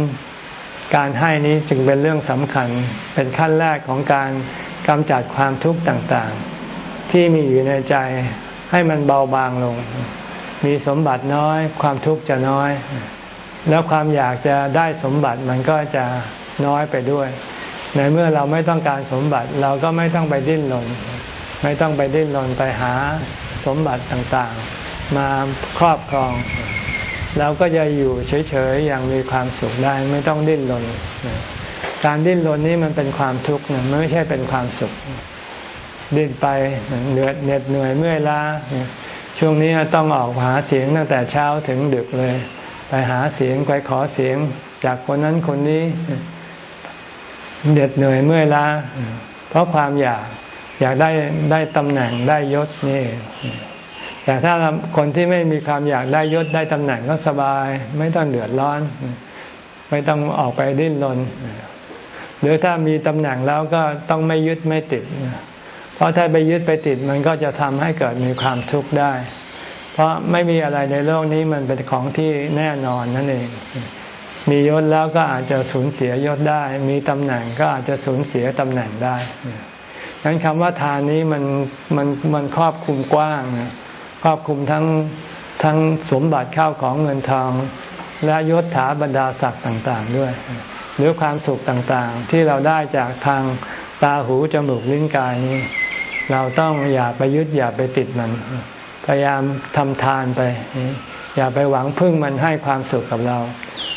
การให้นี้จึงเป็นเรื่องสำคัญเป็นขั้นแรกของการกำจัดความทุกข์ต่างๆ ที่มีอยู่ในใจให้มันเบาบางลง มีสมบัติน้อย ความทุกข์จะน้อย แล้วความอยากจะได้สมบัติมันก็จะน้อยไปด้วย ในเมื่อเราไม่ต้องการสมบัติเราก็ไม่ต้องไปดิ้นรนไม่ต้องไปดิ้นรนไปหาสมบัติต่างๆ มาครอบครอง เราก็จะอยู่เฉยๆอย่างมีความสุขได้ไม่ต้องดิ้นรนการดิ้นรนนี้มันเป็นความทุกข์นะไม่ใช่เป็นความสุข ดิ้นไปเหนื่อยเหน็ดเหนื่อยเมื่อยล้าช่วงนี้ต้องออกหาเสียงตั้งแต่เช้าถึงดึกเลย ไปหาเสียงไปขอเสียงจากคนนั้นคนนี้ เหน็ดเหนื่อยเมื่อยล้า เพราะความอยากอยากได้ได้ตำแหน่งได้ยศนี่แต่ถ้าคนที่ไม่มีความอยากได้ยศได้ตำแหน่งก็สบาย ไม่ต้องเดือดร้อน ไม่ต้องออกไปดิ้นรนหรือถ้ามีตำแหน่งแล้วก็ต้องไม่ยึดไม่ติด เพราะถ้าไปยึดไปติดมันก็จะทำให้เกิดมีความทุกข์ได้ เพราะไม่มีอะไรในโลกนี้มันเป็นของที่แน่นอนนั่นเอง มียศแล้วก็อาจจะสูญเสียยศได้ มีตำแหน่งก็อาจจะสูญเสียตำแหน่งได้งั้นคำว่าทานนี้มันมันมันครอบคลุมกว้างนะครอบคลุมทั้งทั้งสมบัติข้าวของเงินทอง และยศถาบรรดาศักดิ์ต่างๆด้วย หรือความสุขต่างๆ ที่เราได้จากทางตาหูจมูกลิ้นกายนี้ เราต้องอย่าไปยึดอย่าไปติดมัน พยายามทำทานไป อย่าไปหวังพึ่งมันให้ความสุขกับเรา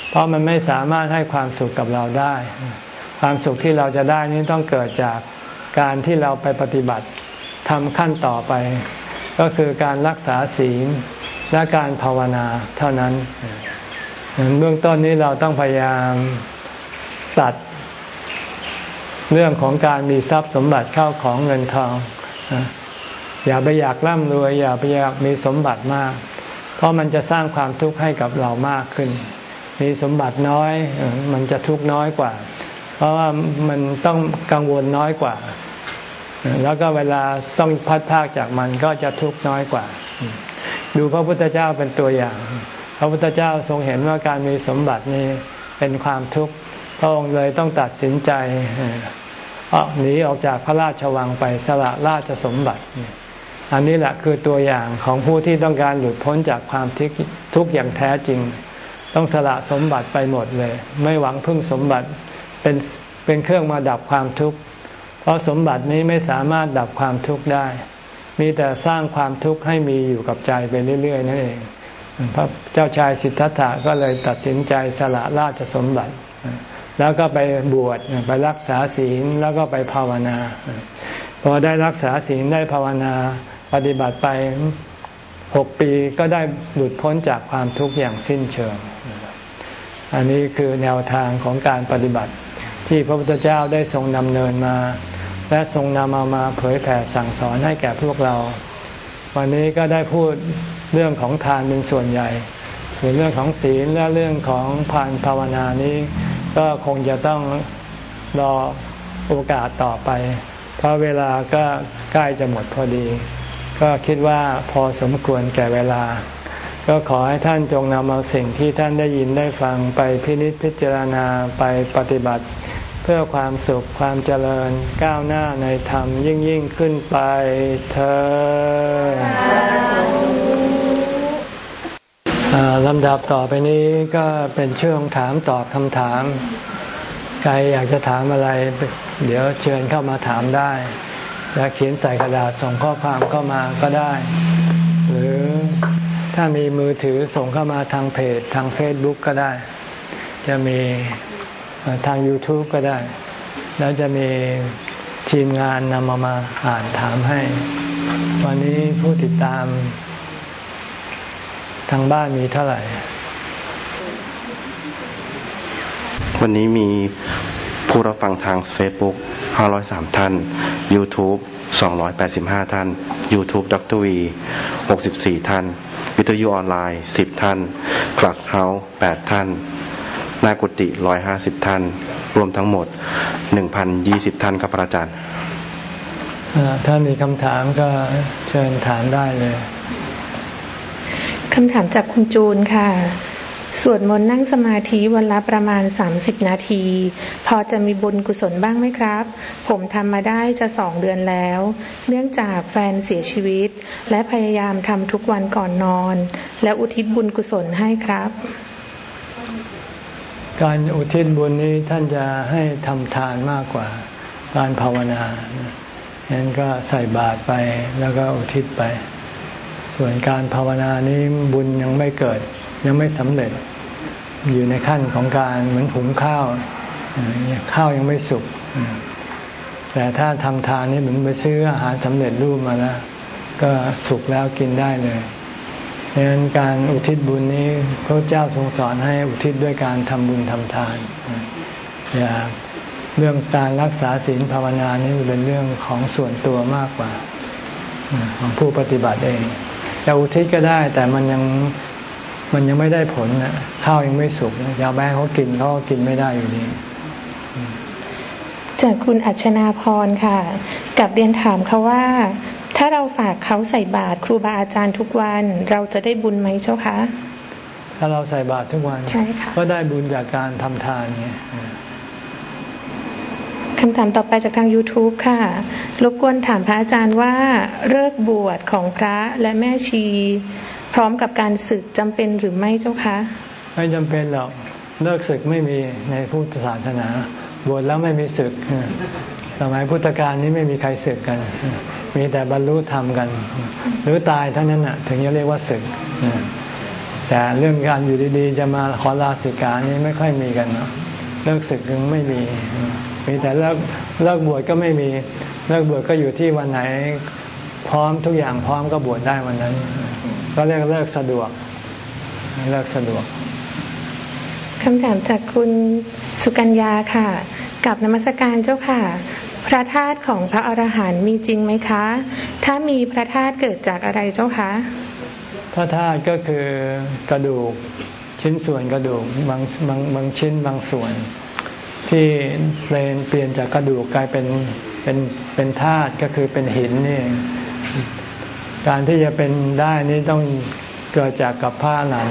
เพราะมันไม่สามารถให้ความสุขกับเราได้ ความสุขที่เราจะได้นี้ต้องเกิดจากการที่เราไปปฏิบัติทำขั้นต่อไป ก็คือการรักษาศีลและการภาวนาเท่านั้นเบื้องต้นนี้เราต้องพยายามตัดเรื่องของการมีทรัพย์สมบัติเข้าของเงินทอง อย่าไปอยากร่ำรวย อย่าไปอยากมีสมบัติมาก เพราะมันจะสร้างความทุกข์ให้กับเรามากขึ้น มีสมบัติน้อย มันจะทุกข์น้อยกว่า เพราะว่ามันต้องกังวลน้อยกว่า แล้วก็เวลาต้องพัดพากจากมันก็จะทุกข์น้อยกว่า ดูพระพุทธเจ้าเป็นตัวอย่าง พระพุทธเจ้าทรงเห็นว่าการมีสมบัตินี้เป็นความทุกข์พระองค์เลยต้องตัดสินใจหนีออกจากพระราชวังไปสละราชสมบัติ อันนี้แหละคือตัวอย่างของผู้ที่ต้องการหลุดพ้นจากความทุกข์อย่างแท้จริง ต้องสละสมบัติไปหมดเลย ไม่หวังพึ่งสมบัติเป็นเป็นเครื่องมาดับความทุกข์เพราะสมบัตินี้ไม่สามารถดับความทุกข์ได้ มีแต่สร้างความทุกข์ให้มีอยู่กับใจไปเรื่อยๆนั่นเองพระเจ้าชายสิทธัตถะก็เลยตัดสินใจสละราชสมบัติ แล้วก็ไปบวชไปรักษาศีลแล้วก็ไปภาวนา พอได้รักษาศีลได้ภาวนา ปฏิบัติไป หกปีก็ได้หลุดพ้นจากความทุกข์อย่างสิ้นเชิง อันนี้คือแนวทางของการปฏิบัติ ที่พระพุทธเจ้าได้ทรงดำเนินมา และทรงนำเอามาเผยแผ่สั่งสอนให้แก่พวกเรา วันนี้ก็ได้พูดเรื่องของทานเป็นส่วนใหญ่คือเรื่องของศีลและเรื่องของพานภาวนานี้ ก็คงจะต้องรอโอกาสต่อไป เพราะเวลาก็ใกล้จะหมดพอดี ก็คิดว่าพอสมควรแก่เวลา ก็ขอให้ท่านจงนำเอาสิ่งที่ท่านได้ยินได้ฟังไปพินิจพิจารณาไปปฏิบัติ เพื่อความสุขความเจริญก้าวหน้าในธรรมยิ่งยิ่งขึ้นไปเธอลำดับต่อไปนี้ก็เป็นช่วงถามตอบคำถาม ใครอยากจะถามอะไร เดี๋ยวเชิญเข้ามาถามได้ และเขียนใส่กระดาษส่งข้อความเข้ามาก็ได้ หรือถ้ามีมือถือส่งเข้ามาทางเพจ ทางเฟซบุ๊กก็ได้ จะมีทาง YouTube ก็ได้ แล้วจะมีทีมงานนำมามาอ่านถามให้ วันนี้ผู้ติดตาม ทางบ้านมีเท่าไหร่ วันนี้มี ผู้รับฟังทาง Facebook 503 ท่าน YouTube 285 ท่าน YouTube ดรวี64 ท่าน วิทยุออนไลน์ 10 ท่านคลับเฮาส์8ท่านนากุติ150 ท่าน รวมทั้งหมด 1,020 ท่านครับพระอาจารย์ ถ้ามีคำถามก็เชิญถามได้เลยคำถามจากคุณจูนค่ะ สวดมนต์นั่งสมาธิวันละประมาณ 30 นาที พอจะมีบุญกุศลบ้างไหมครับ ผมทำมาได้จะสองเดือนแล้ว เนื่องจากแฟนเสียชีวิต และพยายามทำทุกวันก่อนนอน และอุทิศบุญกุศลให้ครับ การอุทิศบุญนี้ท่านจะให้ทำทานมากกว่าการภาวนาฉะนั้นก็ใส่บาตรไปแล้วก็อุทิศไป ส่วนการภาวนานี้บุญยังไม่เกิด ยังไม่สำเร็จอยู่ในขั้นของการเหมือนหุงข้าวข้าวยังไม่สุกแต่ถ้าทำทานนี่เหมือนไปซื้ออาหารสำเร็จรูปมาแล้วก็สุกแล้วกินได้เลยดังนั้นการอุทิศบุญนี้พระเจ้าทรงสอนให้อุทิศด้วยการทำบุญทำทานอย่าเรื่องการรักษาศีลภาวนานี่เป็นเรื่องของส่วนตัวมากกว่า ของผู้ปฏิบัติเองจะอุทิศก็ได้ แต่มันยัง มันยังไม่ได้ผลนะข้าวยังไม่สุกยาแบงเขากินเขากินไม่ได้อยู่ดีจากคุณอัชนาพรค่ะกับเรียนถามเขาว่า ถ้าเราฝากเขาใส่บาตรครูบาอาจารย์ทุกวัน เราจะได้บุญไหมเจ้าคะ ถ้าเราใส่บาตรทุกวันใช่ค่ะก็ได้บุญจากการทำทานไงคำถามต่อไปจากทาง YouTube ค่ะรบกวนถามพระอาจารย์ว่าเลิกบวชของพระและแม่ชี พร้อมกับการศึกจำเป็นหรือไม่เจ้าคะ ไม่จำเป็นหรอกเลิกศึกไม่มีในพุทธศาสนาบวชแล้วไม่มีศึกสมัยพุทธกาลนี้ไม่มีใครศึกกัน มีแต่บรรลุธรรมกัน หรือตายเท่านั้นน่ะ ถึงจะเรียกว่าศึกแต่เรื่องการอยู่ดีๆ จะมาขอลาสิกานี้ไม่ค่อยมีกันเนาะเลิกศึกยังไม่มี มีแต่เลิกเลิกบวชก็ไม่มี เลิกบวชก็อยู่ที่วันไหน พร้อมทุกอย่างพร้อมก็บวชได้วันนั้น ก็เรียกเลิกสะดวกเลิกสะดวกคำถามจากคุณสุกัญญาค่ะ กับนมัสการเจ้าค่ะ พระธาตุของพระอรหันต์มีจริงไหมคะ ถ้ามีพระธาตุเกิดจากอะไรเจ้าคะพระธาตุก็คือกระดูกชิ้นส่วนกระดูกบางบางบางชิ้นบางส่วน ที่เปลี่ยนเปลี่ยนจากกระดูกกลายเป็นเป็นเป็นธาตุก็คือเป็นหินนี่ การที่จะเป็นได้นี่ต้องเกิดจากกับผ้าหนัง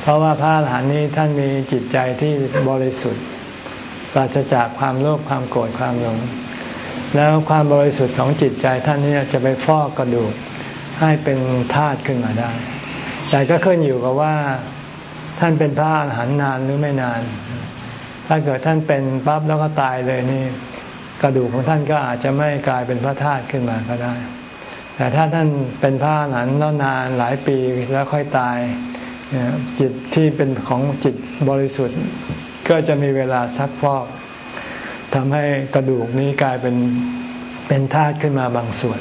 เพราะว่าพระอรหันนี้ท่านมีจิตใจที่บริสุทธิ์ปราศจากความโลภความโกรธความหลง แล้วความบริสุทธิ์ของจิตใจท่านนี้จะไปฟอกกระดูกให้เป็นธาตุขึ้นมาได้ แต่ก็ขึ้นอยู่กับว่าท่านเป็นพระอรหันต์นานหรือไม่นาน ถ้าเกิดท่านเป็นปั๊บแล้วก็ตายเลยนี่ กระดูกของท่านก็อาจจะไม่กลายเป็นพระธาตุขึ้นมาก็ได้ แต่ถ้าท่านเป็นพระอรหันต์แล้วนานหลายปีแล้วค่อยตาย จิตที่เป็นของจิตบริสุทธิ์ ก็จะมีเวลาซักฟอกทำให้กระดูกนี้กลายเป็นเป็นธาตุขึ้นมาบางส่วน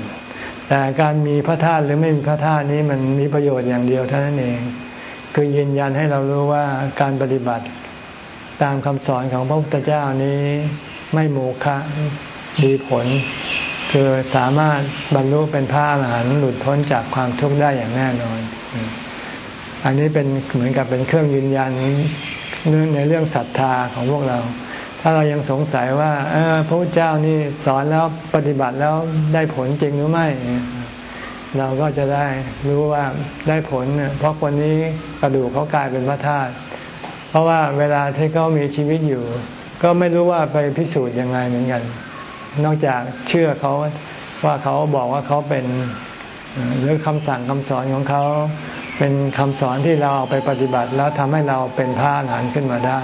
แต่การมีพระธาตุหรือไม่มีพระธาตุนี้มันมีประโยชน์อย่างเดียวเท่านั้นเอง คือยืนยันให้เรารู้ว่าการปฏิบัติตามคำสอนของพระพุทธเจ้านี้ไม่โมฆะดีผล คือสามารถบรรลุเป็นพระอรหันต์หลุดพ้นจากความทุกข์ได้อย่างแน่นอน อันนี้เป็นเหมือนกับเป็นเครื่องยืนยันในเรื่องศรัทธาของพวกเรา ถ้าเรายังสงสัยว่าพระพุทธเจ้านี่สอนแล้วปฏิบัติแล้วได้ผลจริงหรือไม่ เราก็จะได้รู้ว่าได้ผล เพราะคนนี้กระดูกเขากลายเป็นพระธาตุเพราะว่าเวลาที่เขามีชีวิตอยู่ ก็ไม่รู้ว่าไปพิสูจน์ยังไงเหมือนกัน นอกจากเชื่อเขาว่าเขาบอกว่าเขาเป็นหรือคำสั่งคำสอนของเขาเป็นคำสอนที่เราเอาไปปฏิบัติแล้วทำให้เราเป็นพระอรหันต์ขึ้นมาได้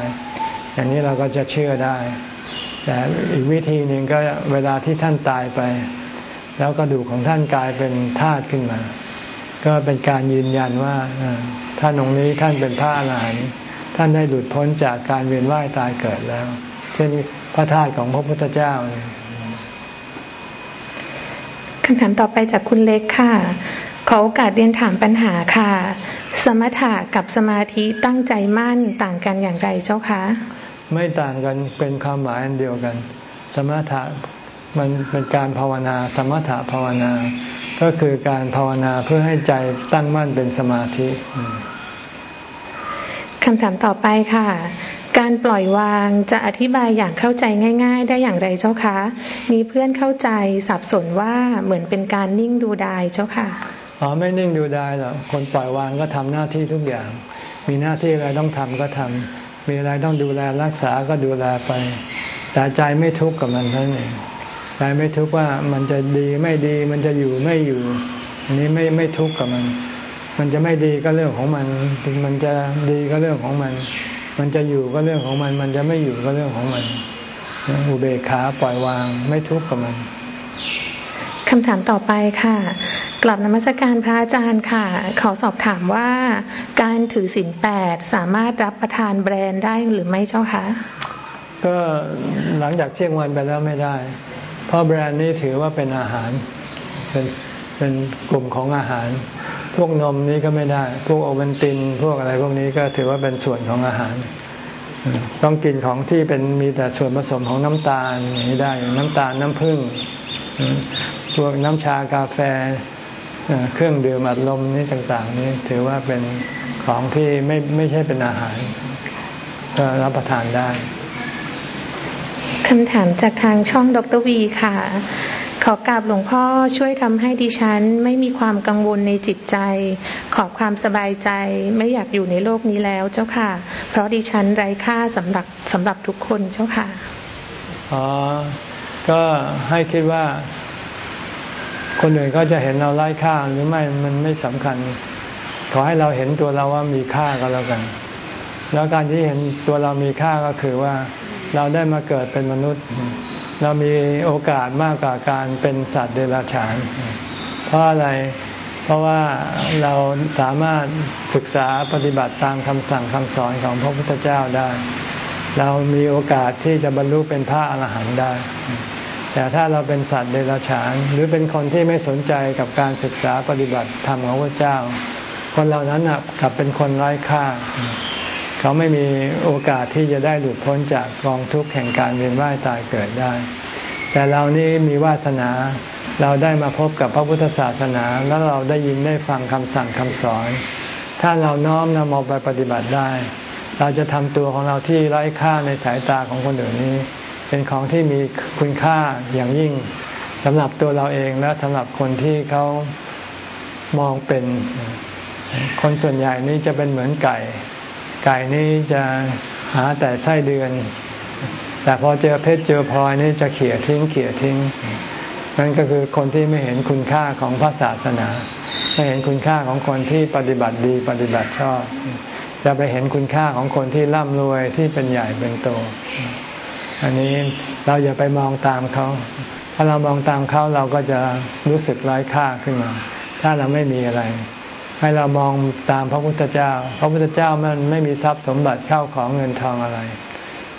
อย่างนี้เราก็จะเชื่อได้ แต่อีกวิธีหนึ่งก็เวลาที่ท่านตายไป แล้วกระดูกของท่านกลายเป็นธาตุขึ้นมา ก็เป็นการยืนยันว่าท่านองค์นี้ท่านเป็นพระอรหันต์ท่านได้หลุดพ้นจากการเวียนว่ายตายเกิดแล้ว เช่นพระธาตุของพระพุทธเจ้าเนี่ย คำถามต่อไปจากคุณเล็กค่ะ ขอโอกาสเรียนถามปัญหาค่ะ สมถะกับสมาธิตั้งใจมั่นต่างกันอย่างไรเจ้าคะ ไม่ต่างกันเป็นความหมายอันเดียวกัน สมถะมันเป็นการภาวนาสมถะภาวนา ก็คือการภาวนาเพื่อให้ใจตั้งมั่นเป็นสมาธิ คำถามต่อไปค่ะ การปล่อยวางจะอธิบายอย่างเข้าใจง่าย ๆ ได้อย่างไรเจ้าคะ มีเพื่อนเข้าใจสับสนว่าเหมือนเป็นการนิ่งดูดายเจ้าค่ะอ๋อไม่นิ่งดูดายหรอกคนปล่อยวางก็ทำหน้าที่ทุกอย่าง มีหน้าที่อะไรต้องทำก็ทำมีอะไรต้องดูแลรักษาก็ดูแลไป แต่ใจไม่ทุกข์กับมันเท่านั้นเองใจไม่ทุกข์ว่ามันจะดีไม่ดีมันจะอยู่ไม่อยู่อันนี้ไม่ไม่ทุกข์กับมัน มันจะไม่ดีก็เรื่องของมันมันจะดีก็เรื่องของมัน มันจะอยู่ก็เรื่องของมัน มันจะไม่อยู่ก็เรื่องของมัน อุเบกขาปล่อยวางไม่ทุกข์กับมันคำถามต่อไปค่ะ กลับนมัสการพระอาจารย์ค่ะ ขอสอบถามว่าการถือศีลแปดสามารถรับประทานแบรนด์ได้หรือไม่เจ้าคะ ก็หลังจากเที่ยงวันไปแล้วไม่ได้ เพราะแบรนด์นี้ถือว่าเป็นอาหาร เป็นเป็นกลุ่มของอาหาร พวกนมนี้ก็ไม่ได้ พวกโอเวนติน พวกอะไรพวกนี้ก็ถือว่าเป็นส่วนของอาหาร ต้องกินของที่เป็นมีแต่ส่วนผสมของน้ำตาลอย่างนี้ได้น้ำตาลน้ำผึ้งพวกน้ำชากาแฟเครื่องดื่มอัดลมนี่ต่างๆ นี่ถือว่าเป็นของที่ไม่ไม่ใช่เป็นอาหาร ก็รับประทานได้คำถามจากทางช่องดรวีค่ะ ขอกราบหลวงพ่อช่วยทำให้ดิฉันไม่มีความกังวลในจิตใจ ขอความสบายใจไม่อยากอยู่ในโลกนี้แล้วเจ้าค่ะ เพราะดิฉันไร้ค่าสำหรับสำหรับทุกคนเจ้าค่ะอ๋อก็ให้คิดว่า คนอื่นก็จะเห็นเราไร้ค่าหรือไม่มันไม่สำคัญ ขอให้เราเห็นตัวเราว่ามีค่าก็แล้วกัน แล้วการที่เห็นตัวเรามีค่าก็คือว่า เราได้มาเกิดเป็นมนุษย์ เรามีโอกาสมากกว่าการเป็นสัตว์เดรัจฉาน เพราะอะไร เพราะว่าเราสามารถศึกษาปฏิบัติตามคำสั่งคำสอนของพระพุทธเจ้าได้ เรามีโอกาสที่จะบรรลุเป็นพระอรหันต์ได้ แต่ถ้าเราเป็นสัตว์เดรัจฉาน หรือเป็นคนที่ไม่สนใจกับการศึกษาปฏิบัติธรรมของพระเจ้า คนเหล่านั้นกลับเป็นคนไร้ค่า เขาไม่มีโอกาสที่จะได้หลุดพ้นจากกองทุกข์แห่งการเวียนว่ายตายเกิดได้ แต่เรานี่มีวาสนาเราได้มาพบกับพระพุทธศาสนา แล้วเราได้ยินได้ฟังคำสั่งคำสอน ถ้าเราน้อมนำเอาไปปฏิบัติได้ เราจะทำตัวของเราที่ไร้ค่าในสายตาของคนอื่นนี้ เป็นของที่มีคุณค่าอย่างยิ่งสำหรับตัวเราเองและสำหรับคนที่เขามองเป็นคนส่วนใหญ่นี้จะเป็นเหมือนไก่ ไก่นี่จะหาแต่ไส้เดือน แต่พอเจอเพชรเจอพลอยนี่จะเขี่ยทิ้งเขี่ยทิ้ง นั่นก็คือคนที่ไม่เห็นคุณค่าของพระศาสนา ไม่เห็นคุณค่าของคนที่ปฏิบัติดีปฏิบัติชอบ จะไปเห็นคุณค่าของคนที่ร่ำรวยที่เป็นใหญ่เป็นโต อันนี้เราอย่าไปมองตามเขาถ้าเรามองตามเขาเราก็จะรู้สึกไร้ค่าขึ้นมา ถ้าเราไม่มีอะไร ให้เรามองตามพระพุทธเจ้า พระพุทธเจ้ามันไม่มีทรัพย์สมบัติเข้าของเงินทองอะไร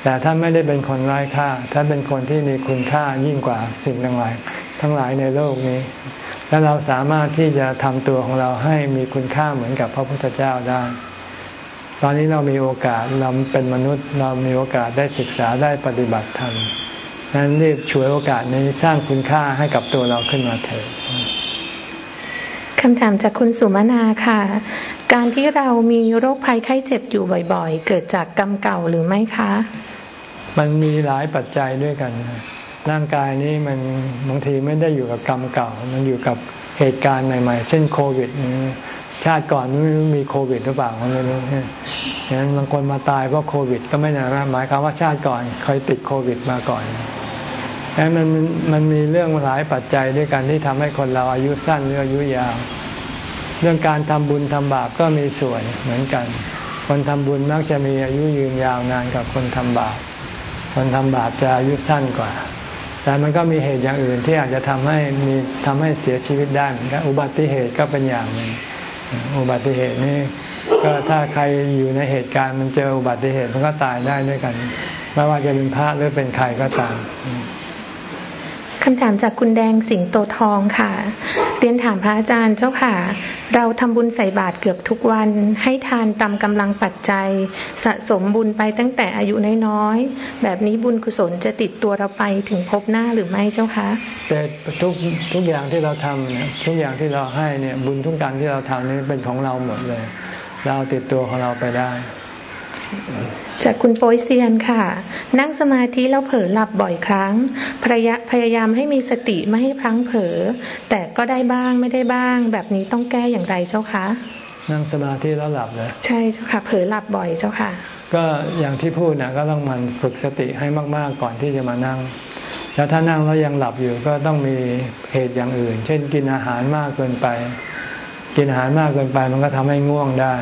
แต่ท่านไม่ได้เป็นคนไร้ค่า ท่านเป็นคนที่มีคุณค่ายิ่งกว่าสิ่งทั้งหลาย ทั้งหลายในโลกนี้ และเราสามารถที่จะทำตัวของเราให้มีคุณค่าเหมือนกับพระพุทธเจ้าได้ ตอนนี้เรามีโอกาสเราเป็นมนุษย์ เรามีโอกาสได้ศึกษาได้ปฏิบัติธรรมนั้นรีบช่วยโอกาสนี้สร้างคุณค่าให้กับตัวเราขึ้นมาเถิด คำถามจากคุณสุมานาค่ะ การที่เรามีโรคภัยไข้เจ็บอยู่บ่อยๆ เกิดจากกรรมเก่าหรือไม่คะ มันมีหลายปัจจัยด้วยกัน ร่างกายนี้มันบางทีไม่ได้อยู่กับกรรมเก่า มันอยู่กับเหตุการณ์ใหม่ๆ เช่นโควิดชาติก่อนไม่มีโควิดหรือเปล่าไม่รู้ฉะนั้นบางคนมาตายเพราะโควิด ก็ไม่นะหมายความว่าชาติก่อนเคยติดโควิดมาก่อน แล้มันมันมีเรื่องหลายปัจจัยด้วยกันที่ทำให้คนเราอายุสั้นหรืออายุยาว เรื่องการทำบุญทำบาปก็มีส่วนเหมือนกัน คนทำบุญมักจะมีอายุยืนยาวนานกับคนทำบาป คนทำบาปจะอายุสั้นกว่า แต่มันก็มีเหตุอย่างอื่นที่อาจจะทำให้มีทำให้เสียชีวิตได้อุบัติเหตุก็เป็นอย่างหนึ่งอุบัติเหตุนี่ก็ถ้าใครอยู่ในเหตุการณ์มันเจออุบัติเหตุมันก็ตายได้ด้วยกัน ไม่ว่าจะเป็นพระหรือเป็นใครก็ตาม คำถามจากคุณแดงสิงโตทองค่ะ เรียนถามพระอาจารย์เจ้าค่ะ เราทำบุญใส่บาตรเกือบทุกวัน ให้ทานตามกำลังปัจจัย สะสมบุญไปตั้งแต่อายุน้อยๆ แบบนี้บุญกุศลจะติดตัวเราไปถึงพบหน้าหรือไม่เจ้าคะแต่ทุกทุกอย่างที่เราทำเนี่ยทุกอย่างที่เราให้เนี่ยบุญทุกการที่เราทำนี่เป็นของเราหมดเลย เราติดตัวของเราไปได้ จากคุณโปยเซียนค่ะ นั่งสมาธิแล้วเผลอหลับบ่อยครั้งพยายพยายามให้มีสติไม่ให้พลั้งเผลอแต่ก็ได้บ้างไม่ได้บ้าง แบบนี้ต้องแก้อย่างไรเจ้าคะนั่งสมาธิแล้วหลับเลยใช่เจ้าค่ะ เผลอหลับบ่อยเจ้าค่ะ ก็อย่างที่พูดนะก็ต้องมันฝึกสติให้มากๆก่อนที่จะมานั่ง แล้วถ้านั่งแล้วยังหลับอยู่ก็ต้องมีเหตุอย่างอื่น เช่นกินอาหารมากเกินไป กินอาหารมากเกินไปมันก็ทำให้ง่วงได้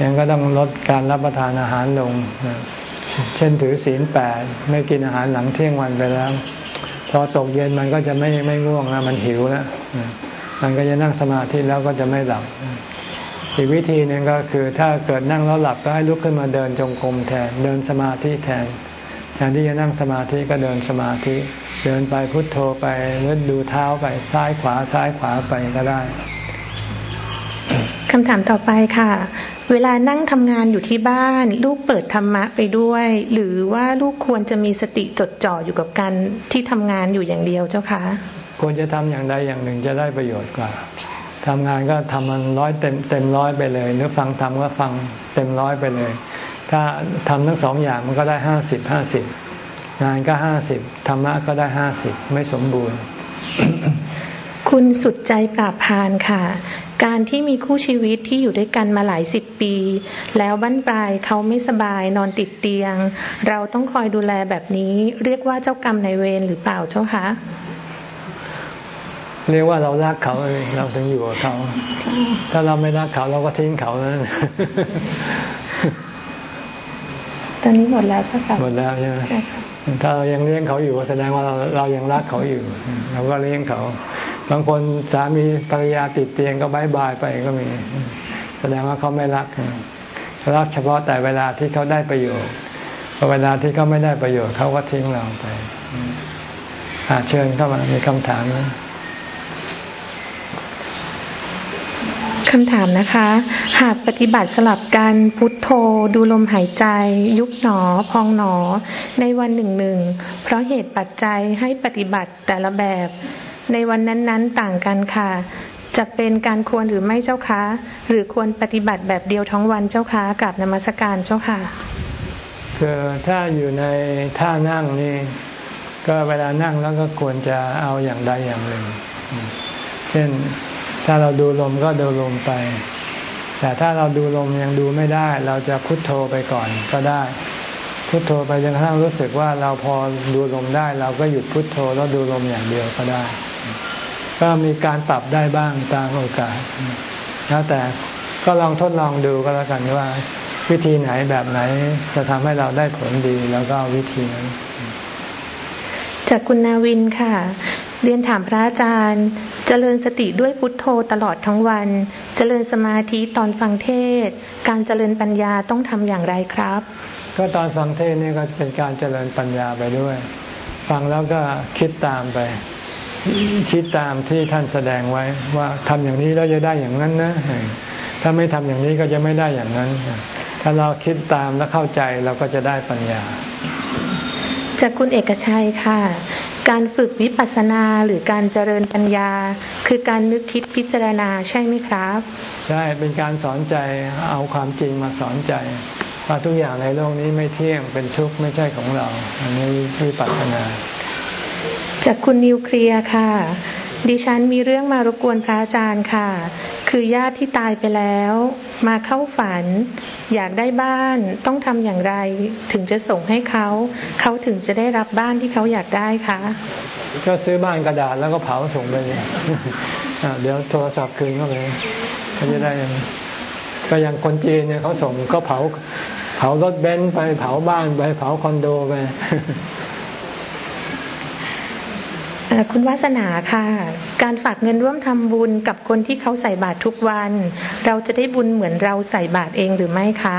ยังก็ต้องลดการรับประทานอาหารลง เช่นถือศีลแปดไม่กินอาหารหลังเที่ยงวันไปแล้ว พอตกเย็นมันก็จะไม่ไม่ง่วงแล้วมันหิวแล้วมันก็จะนั่งสมาธิแล้วก็จะไม่หลับ อีกวิธีหนึ่งก็คือถ้าเกิดนั่งแล้วหลับก็ให้ลุกขึ้นมาเดินจงกรมแทน เดินสมาธิแทน แทนที่จะนั่งสมาธิก็เดินสมาธิ เดินไปพุทโธไปหรือดูเท้าไปซ้ายขวาซ้ายขวาไปก็ได้ คำถามต่อไปค่ะ เวลานั่งทำงานอยู่ที่บ้าน ลูกเปิดธรรมะไปด้วย หรือว่าลูกควรจะมีสติจดจ่ออยู่กับการที่ทำงานอยู่อย่างเดียวเจ้าคะควรจะทำอย่างใดอย่างหนึ่งจะได้ประโยชน์กว่าทำงานก็ทำมันร้อยเต็มเต็มร้อยไปเลย หรือฟังทำก็ฟังเต็มร้อยไปเลย ถ้าทำทั้งสองอย่างมันก็ได้ห้าสิบห้าสิบงานก็ห้าสิบธรรมะก็ได้ห้าสิบไม่สมบูรณ์ คุณสุดใจปราบพานค่ะ การที่มีคู่ชีวิตที่อยู่ด้วยกันมาหลายสิบปี แล้วบั้นปลายเขาไม่สบายนอนติดเตียง เราต้องคอยดูแลแบบนี้ เรียกว่าเจ้ากรรมนายเวรหรือเปล่าเจ้าคะเรียกว่าเรารักเขาเราถึงอยู่กับเขา ถ้าเราไม่รักเขาเราก็ทิ้งเขาแล้วตอนนี้หมดแล้วเจ้าค่ะหมดแล้วใช่ไหมใช่ค่ะถ้าเรายังเลี้ยงเขาอยู่แสดงว่าเราเรายังรักเขาอยู่ เราก็เลี้ยงเขา บางคนสามีภรรยาติดเตียงก็บายบายไปก็มี แสดงว่าเขาไม่รักรักเฉพาะแต่เวลาที่เขาได้ประโยชน์พอเวลาที่เขาไม่ได้ประโยชน์เขาก็ทิ้งเราไปอาเชิญเข้ามามีคำถามนะคำถามนะคะ หากปฏิบัติสลับกันพุทโธดูลมหายใจ ยุบหนอ พองหนอ ในวันหนึ่งหนึ่งเพราะเหตุปัจจัยให้ปฏิบัติแต่ละแบบ ในวันนั้นๆต่างกันค่ะจะเป็นการควรหรือไม่เจ้าคะ หรือควรปฏิบัติแบบเดียวทั้งวันเจ้าคะกับนมัสการเจ้าค่ะคือถ้าอยู่ในท่านั่งนี่ก็เวลานั่งแล้วก็ควรจะเอาอย่างใดอย่างหนึ่ง เช่นถ้าเราดูลมก็ดูลมไป แต่ถ้าเราดูลมยังดูไม่ได้ เราจะพุทโธไปก่อนก็ได้ พุทโธไปจนกระทั่งรู้สึกว่าเราพอดูลมได้ เราก็หยุดพุทโธแล้วดูลมอย่างเดียวก็ได้ ก็มีการปรับได้บ้างตามโอกาส แล้วแต่ก็ลองทดลองดูก็แล้วกันว่า วิธีไหนแบบไหนจะทำให้เราได้ผลดีแล้วก็เอาวิธีนั้น จากคุณนาวินค่ะ เรียนถามพระอาจารย์ เจริญสติด้วยพุทโธตลอดทั้งวัน เจริญสมาธิตอนฟังเทศ การเจริญปัญญาต้องทำอย่างไรครับ ก็ตอนฟังเทศนี่ก็เป็นการเจริญปัญญาไปด้วย ฟังแล้วก็คิดตามไป คิดตามที่ท่านแสดงไว้ว่าทำอย่างนี้แล้วจะได้อย่างนั้นนะ ถ้าไม่ทำอย่างนี้ก็จะไม่ได้อย่างนั้น ถ้าเราคิดตามแล้วเข้าใจเราก็จะได้ปัญญา จากคุณเอกชัยค่ะ การฝึกวิปัสสนาหรือการเจริญปัญญา คือการนึกคิดพิจารณาใช่ไหมครับ ใช่เป็นการสอนใจเอาความจริงมาสอนใจว่าทุกอย่างในโลกนี้ไม่เที่ยงเป็นทุกข์ไม่ใช่ของเรา อันนี้วิปัสสนา จากคุณนิวเคลียร์ค่ะ ดิฉันมีเรื่องมารบกวนพระอาจารย์ค่ะ คือญาติที่ตายไปแล้ว มาเข้าฝัน อยากได้บ้านต้องทำอย่างไร ถึงจะส่งให้เขา เขาถึงจะได้รับบ้านที่เขาอยากได้คะก็ซื้อบ้านกระดาษแล้วก็เผาส่งไปเลยเดี๋ยวโทรศัพท์คืนเข้าไปเขาจะได้ยังก็อย่างคนจีนเนี่ยเขาส่งก็เผา เผารถเบนซ์ไปเผาบ้านไปเผาคอนโดไป คุณวาสนาค่ะ การฝากเงินร่วมทำบุญกับคนที่เขาใส่บาตรทุกวัน เราจะได้บุญเหมือนเราใส่บาตรเองหรือไม่คะ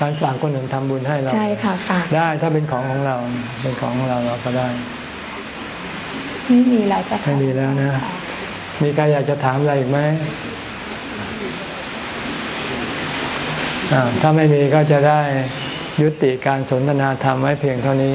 การฝากคนอื่นทำบุญให้เรา ใช่ค่ะฝากได้ถ้าเป็นของของเรา เป็นของของเราเราก็ได้ ไม่มีแล้วจ้ะไม่มีแล้วนะ มีใครอยากจะถามอะไรอีกไหมอ่าถ้าไม่มีก็จะได้ยุติการสนทนาธรรมไว้เพียงเท่านี้